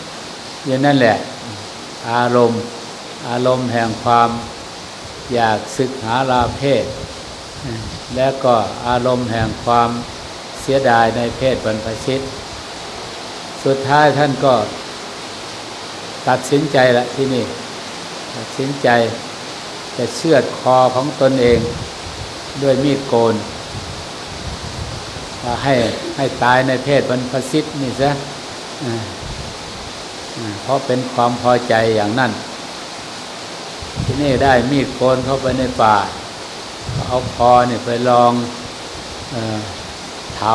อย่างนั่นแหละ อารมณ์ อารมณ์แห่งความอยากศึกหาลาเพศ และก็อารมณ์แห่งความเสียดายในเพศบรรพชิต สุดท้ายท่านก็ตัดสินใจละที่นี่ ตัดสินใจจะเชือดคอของตนเองด้วยมีดโกนให้ให้ตายในเพศบรรพชิตนี่ซะเพราะเป็นความพอใจอย่างนั้น ที่นี่ได้มีดโกนเข้าไปในป่า เอาคอเนี่ยไปลองเถา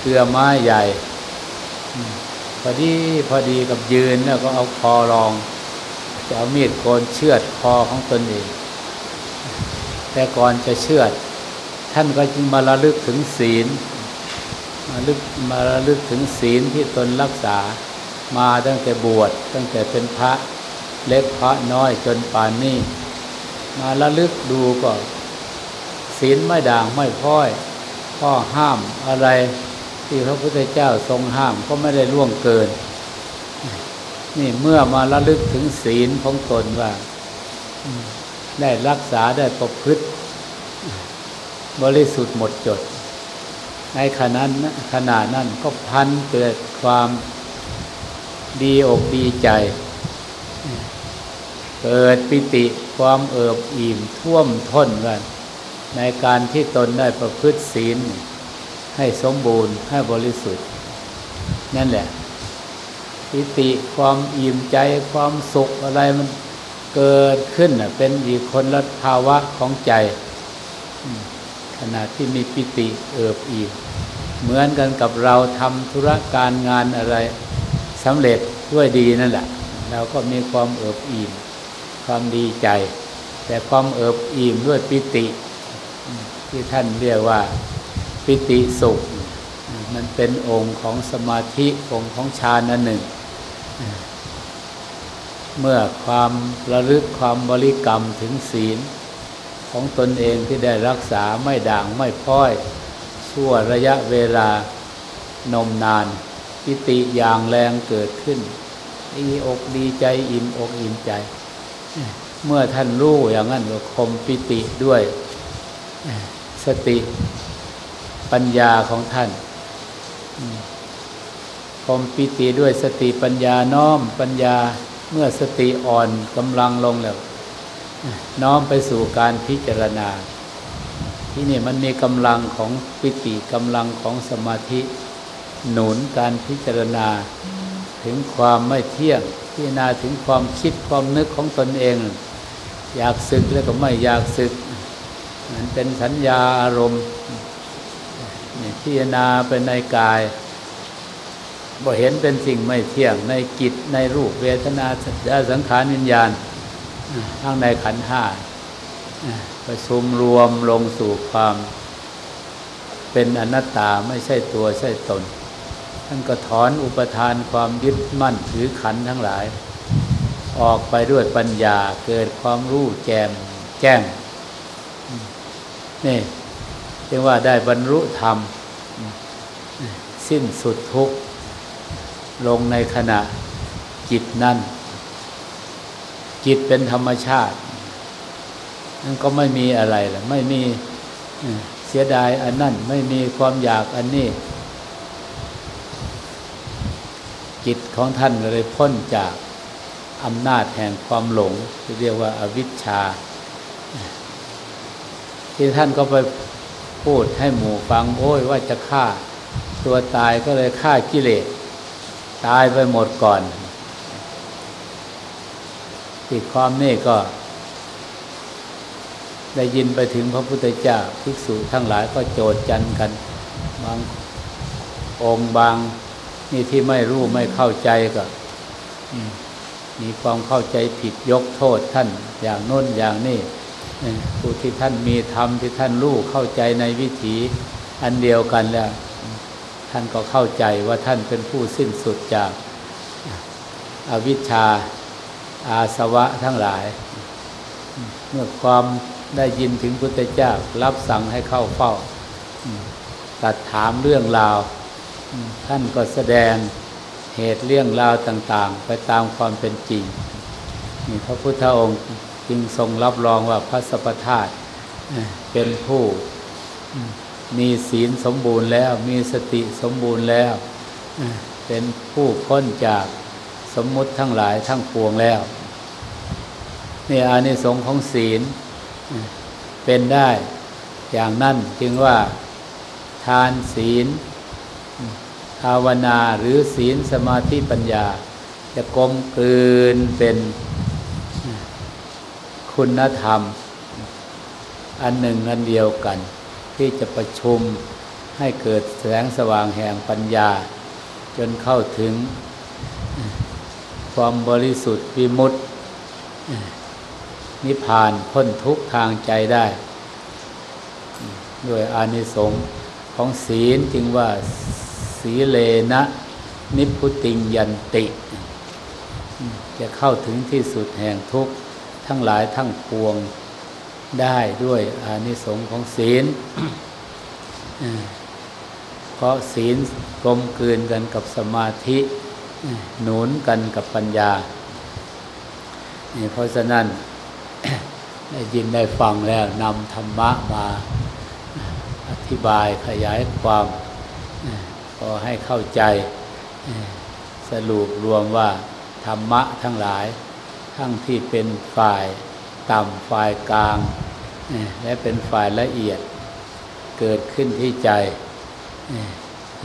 เกลือไม้ใหญ่ พอดีพอดีกับยืนแล้วก็เอาคอลองจะเอามีดโกนเชือดคอของตนเอง แต่ก่อนจะเชือด ท่านก็จึงมาระลึกถึงศีลมาลึกมาระลึกถึงศีลที่ตนรักษามาตั้งแต่บวชตั้งแต่เป็นพระเล็กพระน้อยจนป่านนี้ มาละลึกดูก็ ศีลไม่ด่างไม่พ้อยข้อห้ามอะไรที่พระพุทธเจ้าทรงห้ามก็ไม่ได้ล่วงเกิน นี่เมื่อมาละลึกถึงศีลของตนว่า ได้รักษาได้ประพฤติ บริสุทธิ์หมดจด ในขณะนั้นขณะนั้นก็พันเกิดความดีอกดีใจ เกิดปิติความเอิบอิ่มท่วมท้นกัน ในการที่ตนได้ประพฤติศีล ให้สมบูรณ์ให้บริสุทธิ์ นั่นแหละปิติความอิ่มใจความสุขอะไรมันเกิดขึ้นเป็นอีกคนละภาวะของใจ ขณะที่มีปิติเอิบอิ่มเหมือนกันกับเราทำธุรการงานอะไรสำเร็จด้วยดีนั่นแหละเราก็มีความเอิบอิ่ม ความดีใจ แต่ความเอิบอิ่มด้วยปิติ ที่ท่านเรียกว่าปิติสุข มันเป็นองค์ของสมาธิองค์ของฌานอันหนึ่ง เมื่อความระลึกความบริกรรมถึงศีล ของตนเองที่ได้รักษาไม่ด่างไม่พ้อย ชั่วระยะเวลานมนานปิติอย่างแรงเกิดขึ้นดีอกดีใจอิ่มอกอิ่มใจ เมื่อท่านรู้อย่างนั้นก็คมปิติด้วย สติปัญญาของท่านคมปิติด้วยสติปัญญาน้อมปัญญาเมื่อสติอ่อนกำลังลงแล้ว น้อมไปสู่การพิจารณา ที่นี่มันมีกำลังของปิติกำลังของสมาธิ หนุนการพิจารณา ถึงความไม่เที่ยงพิจารณาถึงความคิดความนึกของตนเอง อยากศึกแล้วก็ไม่อยากศึก มันเป็นสัญญาอารมณ์พิจารณาเป็นในกายบ่เห็นเป็นสิ่งไม่เที่ยงในกิจในรูปเวทนาสังขารวิญญาณทั้งในขันห้าประชุมรวมลงสู่ความเป็นอนัตตาไม่ใช่ตัวใช่ตน ท่านก็ถอนอุปทานความยึดมั่นถือขันทั้งหลาย ออกไปด้วยปัญญาเกิดความรู้แจ่มแจ้ง นี่เรียกว่าได้บรรลุธรรม สิ้นสุดทุกข์ ลงในขณะจิตนั่น จิตเป็นธรรมชาตินั่นก็ไม่มีอะไรละไม่มีเสียดายอันนั่น ไม่มีความอยากอันนี้ จิตของท่านเลยพ้นจากอำนาจแห่งความหลงที่เรียกว่าอาวิชชา ที่ท่านก็ไปพูดให้หมู่ฟัง โอ้ยว่าจะฆ่าตัวตายก็เลยฆ่ากิเลสตายไปหมดก่อนติดความนี่ก็ ได้ยินไปถึงพระพุทธเจ้าภิกษุทั้งหลายก็โจดจันกัน บางองค์บาง นี่ที่ไม่รู้ไม่เข้าใจก็มีความเข้าใจผิดยกโทษท่านอย่างโน้นอย่างนี้ ผู้ที่ท่านมีธรรมที่ท่านรู้เข้าใจในวิถีอันเดียวกันแล้ว ท่านก็เข้าใจว่าท่านเป็นผู้สิ้นสุดจากอาวิชชาอาสวะทั้งหลาย เมื่อความได้ยินถึงพุทธเจ้า รับสั่งให้เข้าเฝ้า ตัดถามเรื่องราว ท่านก็แสดงเหตุเรื่องราวต่าง ๆ ไปตามความเป็นจริงพระพุทธองค์ จึงทรงรับรองว่าพระสัพธาตุเป็นผู้มีศีลสมบูรณ์แล้ว มีสติสมบูรณ์แล้ว เป็นผู้พ้นจากสมมุติทั้งหลายทั้งปวงแล้วนี่อานิสงส์ของศีลเป็นได้อย่างนั้นจึงว่าทานศีลภาวนาหรือศีลสมาธิปัญญา จะกลมกลืนเป็น คุณธรรม อันหนึ่งอันเดียวกัน ที่จะประชุมให้เกิดแสงสว่างแห่งปัญญา จนเข้าถึงความบริสุทธิ์วิมุตติ นิพพานพ้นทุกทางใจได้ ด้วยอานิสงส์ของศีลจึงว่าสีเลนะ นิพุติงยันติ จะเข้าถึงที่สุดแห่งทุก ทั้งหลายทั้งปวงได้ด้วยอานิสงส์ของศีล เพราะศีลกลมกลืนกันกับสมาธิหนุนกันกับปัญญาเพราะฉะนั้นได้ยินได้ฟังแล้วนำธรรมะมาอธิบายขยายความพอให้เข้าใจสรุปรวมว่าธรรมะทั้งหลาย ทั้งที่เป็นฝ่ายต่ำฝ่ายกลาง และเป็นฝ่ายละเอียดเกิดขึ้นที่ใจ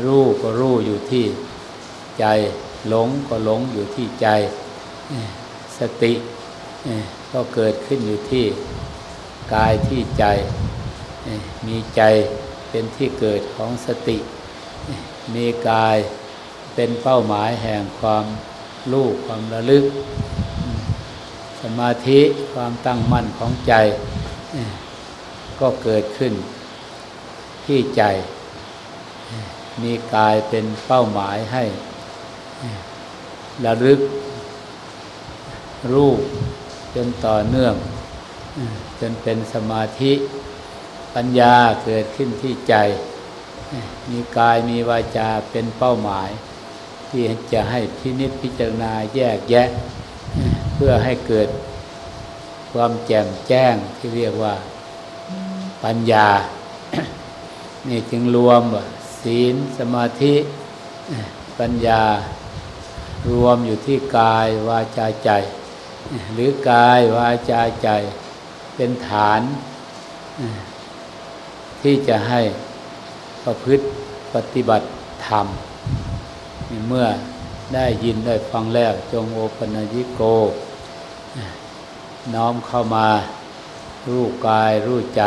รู้ก็รู้อยู่ที่ใจ หลงก็หลงอยู่ที่ใจ สติก็เกิดขึ้นอยู่ที่กายที่ใจ มีใจเป็นที่เกิดของสติ มีกายเป็นเป้าหมายแห่งความรู้ความระลึก สมาธิความตั้งมั่นของใจ ก็เกิดขึ้นที่ใจ มีกายเป็นเป้าหมายให้ระลึก รูปจนต่อเนื่อง จนเป็นสมาธิปัญญาเกิดขึ้นที่ใจ มีกายมีวาจาเป็นเป้าหมาย ที่จะให้พินิจพิจารณาแยกแยะ เพื่อให้เกิดความแจ่มแจ้งที่เรียกว่าปัญญา นี่จึงรวมศีลสมาธิปัญญารวมอยู่ที่กายวาจาใจ หรือกายวาจาใจเป็นฐาน ที่จะให้ประพฤติปฏิบัติธรรม เมื่อได้ยินได้ฟังแล้วจงโอปนยิโก น้อมเข้ามารู้กายรู้ใจ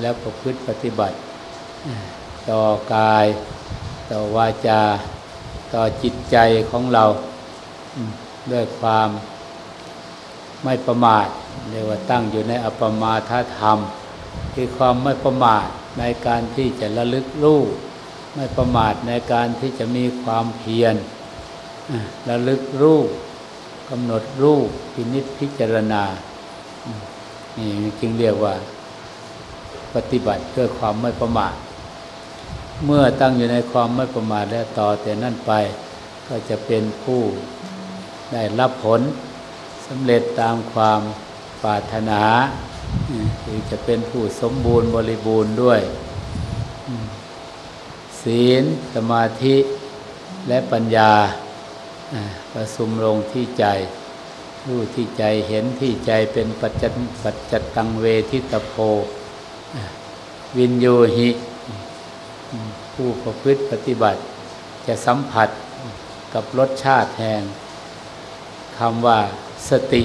แล้วประพฤติปฏิบัติ ต่อกาย ต่อวาจา ต่อจิตใจของเราด้วยความไม่ประมาทเรียกว่าตั้งอยู่ในอปมาทธรรม คือความไม่ประมาทในการที่จะระลึกรู้ไม่ประมาทในการที่จะมีความเพียรระลึกรู้กำหนดรู้พินิจพิจารณา นี่จึงเรียกว่า ปฏิบัติเพื่อความไม่ประมาทเมื่อตั้งอยู่ในความไม่ประมาทแล้วต่อแต่นั่นไปก็จะเป็นผู้ได้รับผลสำเร็จตามความปรารถนาคือจะเป็นผู้สมบูรณ์บริบูรณ์ด้วย ศีลสมาธิและปัญญาประสุมลงที่ใจ รู้ที่ใจเห็นที่ใจเป็นปัจจปัจจตังเวทิตโพวินโยหิ ผู้ประพฤติปฏิบัติ จะสัมผัสกับรสชาติแห่งคำว่าสติ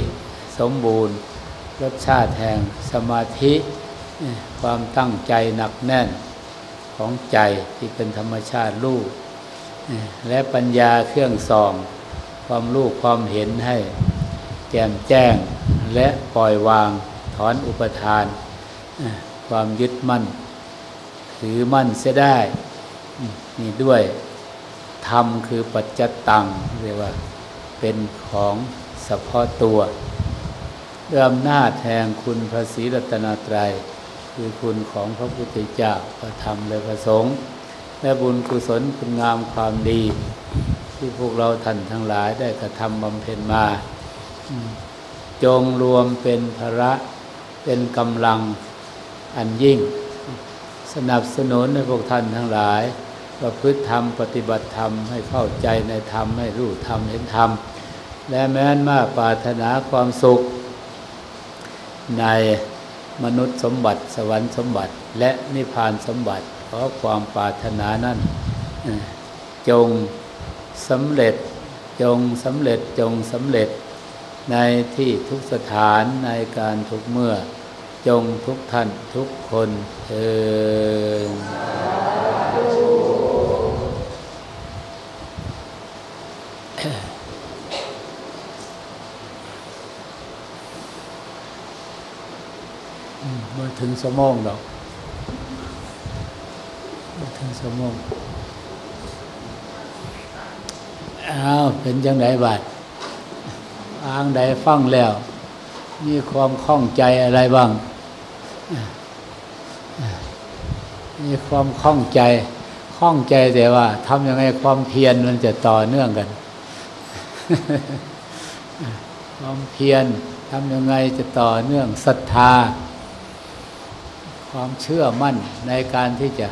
สมบูรณ์ รสชาติแห่งสมาธิ ความตั้งใจหนักแน่นของใจที่เป็นธรรมชาติลูกและปัญญาเครื่องส่อง ความรู้ความเห็นให้ แจ่มแจ้ง และปล่อยวางถอนอุปทาน ความยึดมั่น ถือมั่นเสียได้ นี่ด้วยธรรมคือปัจจตังเรียกว่าเป็นของเฉพาะตัวด้วยอำนาจแห่งคุณพระศรีรัตนตรัย คือคุณของพระพุทธเจ้าพระธรรมและพระสงฆ์และบุญกุศลคุณงามความดี ที่พวกเราท่านทั้งหลายได้กระทำบำเพ็ญมา จงรวมเป็นภระเป็นกำลังอันยิ่ง สนับสนุนให้พวกท่านทั้งหลาย ประพฤติธรรมปฏิบัติธรรมให้เข้าใจในธรรม ให้รู้ธรรมเห็นธรรม และแม้นมาปรารถนาความสุข ในมนุษย์สมบัติสวรรค์สมบัติ และนิพพานสมบัติขอความปรารถนานั้นจงสำเร็จจงสำเร็จจงสำเร็จ ในที่ทุกสถานในการทุกเมื่อ จงทุกท่านทุกคนเอมาถึงสมองดอกมาถึงสมองอ้าวเป็นยังไงบาด อ้างใดฟังแล้ว มีความคล่องใจอะไรบ้าง มีความคล่องใจคล่องใจแต่ว่าทำยังไงความเพียรมันจะต่อเนื่องกัน ความเพียรทำยังไงจะต่อเนื่องศรัทธา ความเชื่อมั่นในการที่จะ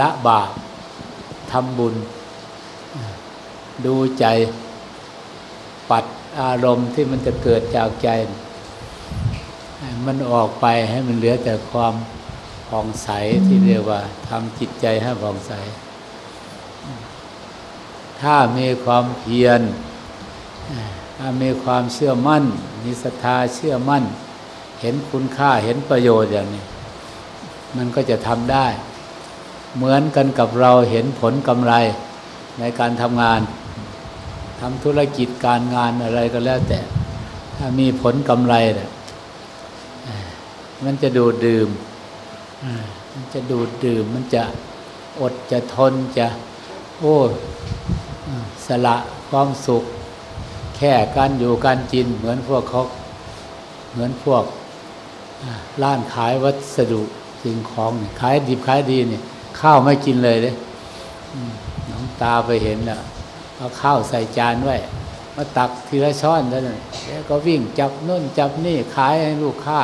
ละบาปทำบุญ ดูใจ ปัดอารมณ์ที่มันจะเกิดจากใจ มันออกไปให้มันเหลือแต่ความผ่องใสที่เรียกว่าทำจิตใจให้ผ่องใส ถ้ามีความเพียรถ้ามีความเชื่อมั่น มีศรัทธาเชื่อมั่น เห็นคุณค่าเห็นประโยชน์อย่างนี้ มันก็จะทำได้ เหมือนกันกับเราเห็นผลกำไรในการทำงาน ทำธุรกิจการงานอะไรก็แล้วแต่ ถ้ามีผลกำไรเนี่ยมันจะดูดดื่มมันจะดูดดื่ม มันจะอดจะทนจะ โอ้สละความสุข แค่การอยู่การกิน เหมือนพวกเขาเหมือนพวกร้านขายวัสดุสิ่งของขายดิบขายดีเนี่ยข้าวไม่กินเลยเลยน้องตาไปเห็นน่ะ เอาข้าวใส่จานไว้ มาตักทีละช้อนเท่านั้นแล้วก็วิ่งจับนู่นจับนี่ขายให้ลูกค้า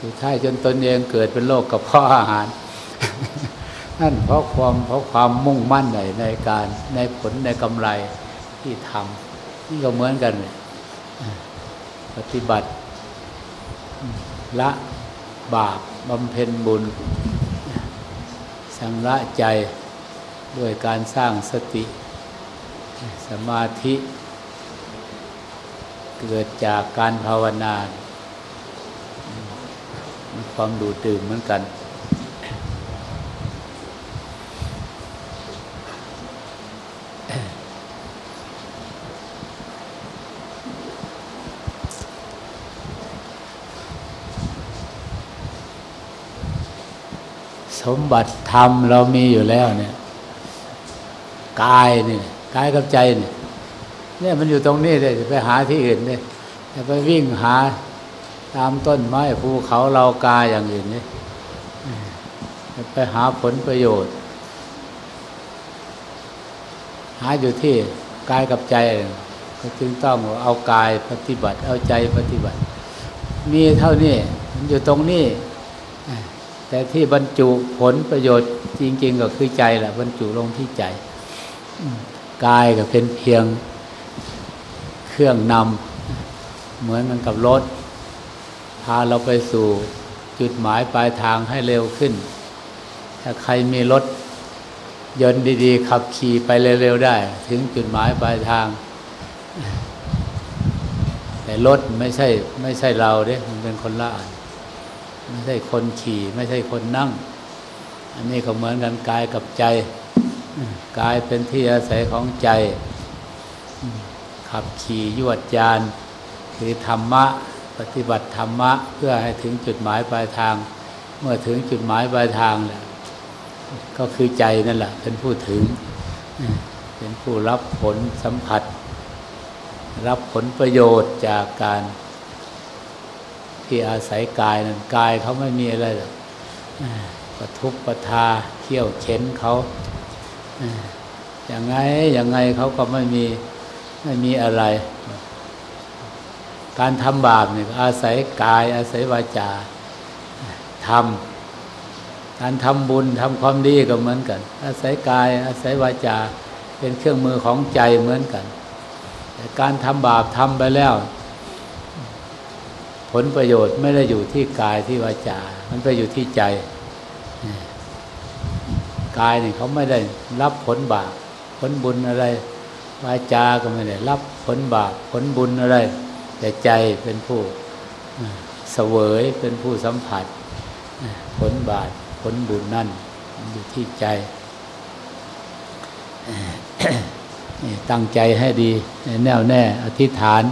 สุดท้ายจนตนเองเกิดเป็นโรคกระเพาะอาหาร นั่นเพราะความเพราะความมุ่งมั่นในในการในผลในกำไรที่ทำนี่ก็เหมือนกัน ปฏิบัติละบาปบำเพ็ญบุญสังละใจด้วยการสร้างสติ สมาธิเกิดจากการภาวนาความดูดื่มเหมือนกัน สมบัติธรรมเรามีอยู่แล้วเนี่ย กายเนี่กายกับใจเนี่ยมันอยู่ตรงนี้เลยไปหาที่อื่นเลยไปวิ่งหาตามต้นไม้ภูเขาเรากายอย่างอื่นเนี่ยไปหาผลประโยชน์ หาอยู่ที่กายกับใจ ก็จึงต้องเอากายปฏิบัติ เอาใจปฏิบัติ มีเท่านี้มันอยู่ตรงนี้ แต่ที่บรรจุผลประโยชน์จริง ๆ ก็คือใจแหละบรรจุลงที่ใจ กายก็เป็นเพียงเครื่องนำเหมือนกันกับรถ พาเราไปสู่จุดหมายปลายทางให้เร็วขึ้น ถ้าใครมีรถยนต์ดีๆ ขับขี่ไปเร็วๆได้ ถึงจุดหมายปลายทาง แต่รถไม่ใช่ไม่ใช่เราเด้มันเป็นคนละอันไม่ใช่คนขี่ ไม่ใช่คนนั่ง อันนี้ก็เหมือนกันกายกับใจ กายเป็นที่อาศัยของใจ ขับขี่ยวดยานคือธรรมะ ปฏิบัติธรรมะ เพื่อให้ถึงจุดหมายปลายทาง เมื่อถึงจุดหมายปลายทางแหล้วก็คือใจนั่นแหละเป็นผู้ถึง เป็นผู้รับผลสัมผัส รับผลประโยชน์จากการที่อาศัยกายนั่นกายเขาไม่มีอะไรหรอกกระทุกปะทาเขี่ยวเข็นเขา อย่างไงอย่างไงเขาก็ไม่มีไม่มีอะไร การทำบาปเนี่ยอาศัยกาย อาศัยวาจาทำการทำบุญทำความดีก็เหมือนกัน อาศัยกาย อาศัยวาจา เป็นเครื่องมือของใจเหมือนกัน แต่การทำบาปทำไปแล้ว ผลประโยชน์ไม่ได้อยู่ที่กายที่วาจา มันไปอยู่ที่ใจ กายเนี่ยเขาไม่ได้รับผลบาปผลบุญอะไรวาจาก็ไม่ได้รับผลบาปผลบุญอะไร แต่ใจเป็นผู้เสวยเป็นผู้สัมผัส ผลบาปผลบุญนั่นอยู่ที่ใจตั้งใจให้ดี แน่วแน่ อธิษฐาน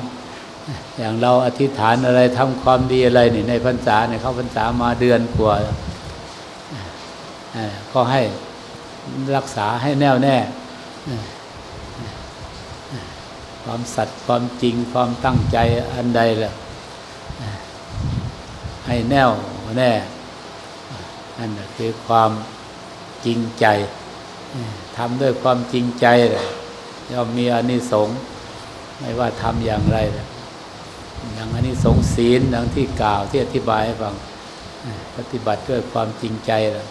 อย่างเราอธิษฐานอะไรทำความดีอะไรนี่ในพรรษาเนี่ยเข้าพรรษามาเดือนกว่าก็ให้ รักษาให้แน่วแน่ ความสัตย์ความจริงความตั้งใจอันใดแหละให้แน่วแน่นั่นคือความจริงใจทำด้วยความจริงใจเลยย่อมมีอานิสงส์ไม่ว่าทำอย่างไรเลยอย่างอันนี้สงศีลดังที่กล่าวที่อธิบายให้ฟังปฏิบัติด้วยความจริงใจแล้ว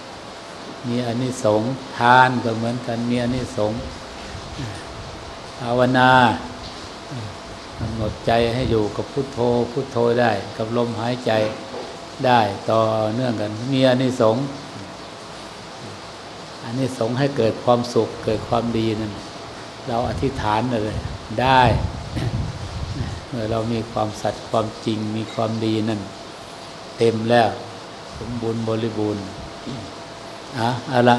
มีอันนี้สงทานก็เหมือนกันมีอันนี้สงภาวนากำหนดใจให้อยู่กับพุทโธพุทโธได้ กับลมหายใจได้ต่อเนื่องกัน มีอันนี้สงอันนี้สงให้เกิดความสุขเกิดความดีนั่นเราอธิษฐานเลยได้เมื่อเรามีความสัตย์ความจริงมีความดีนั่น เต็มแล้ว สมบูรณ์บริบูรณ์ เอาละ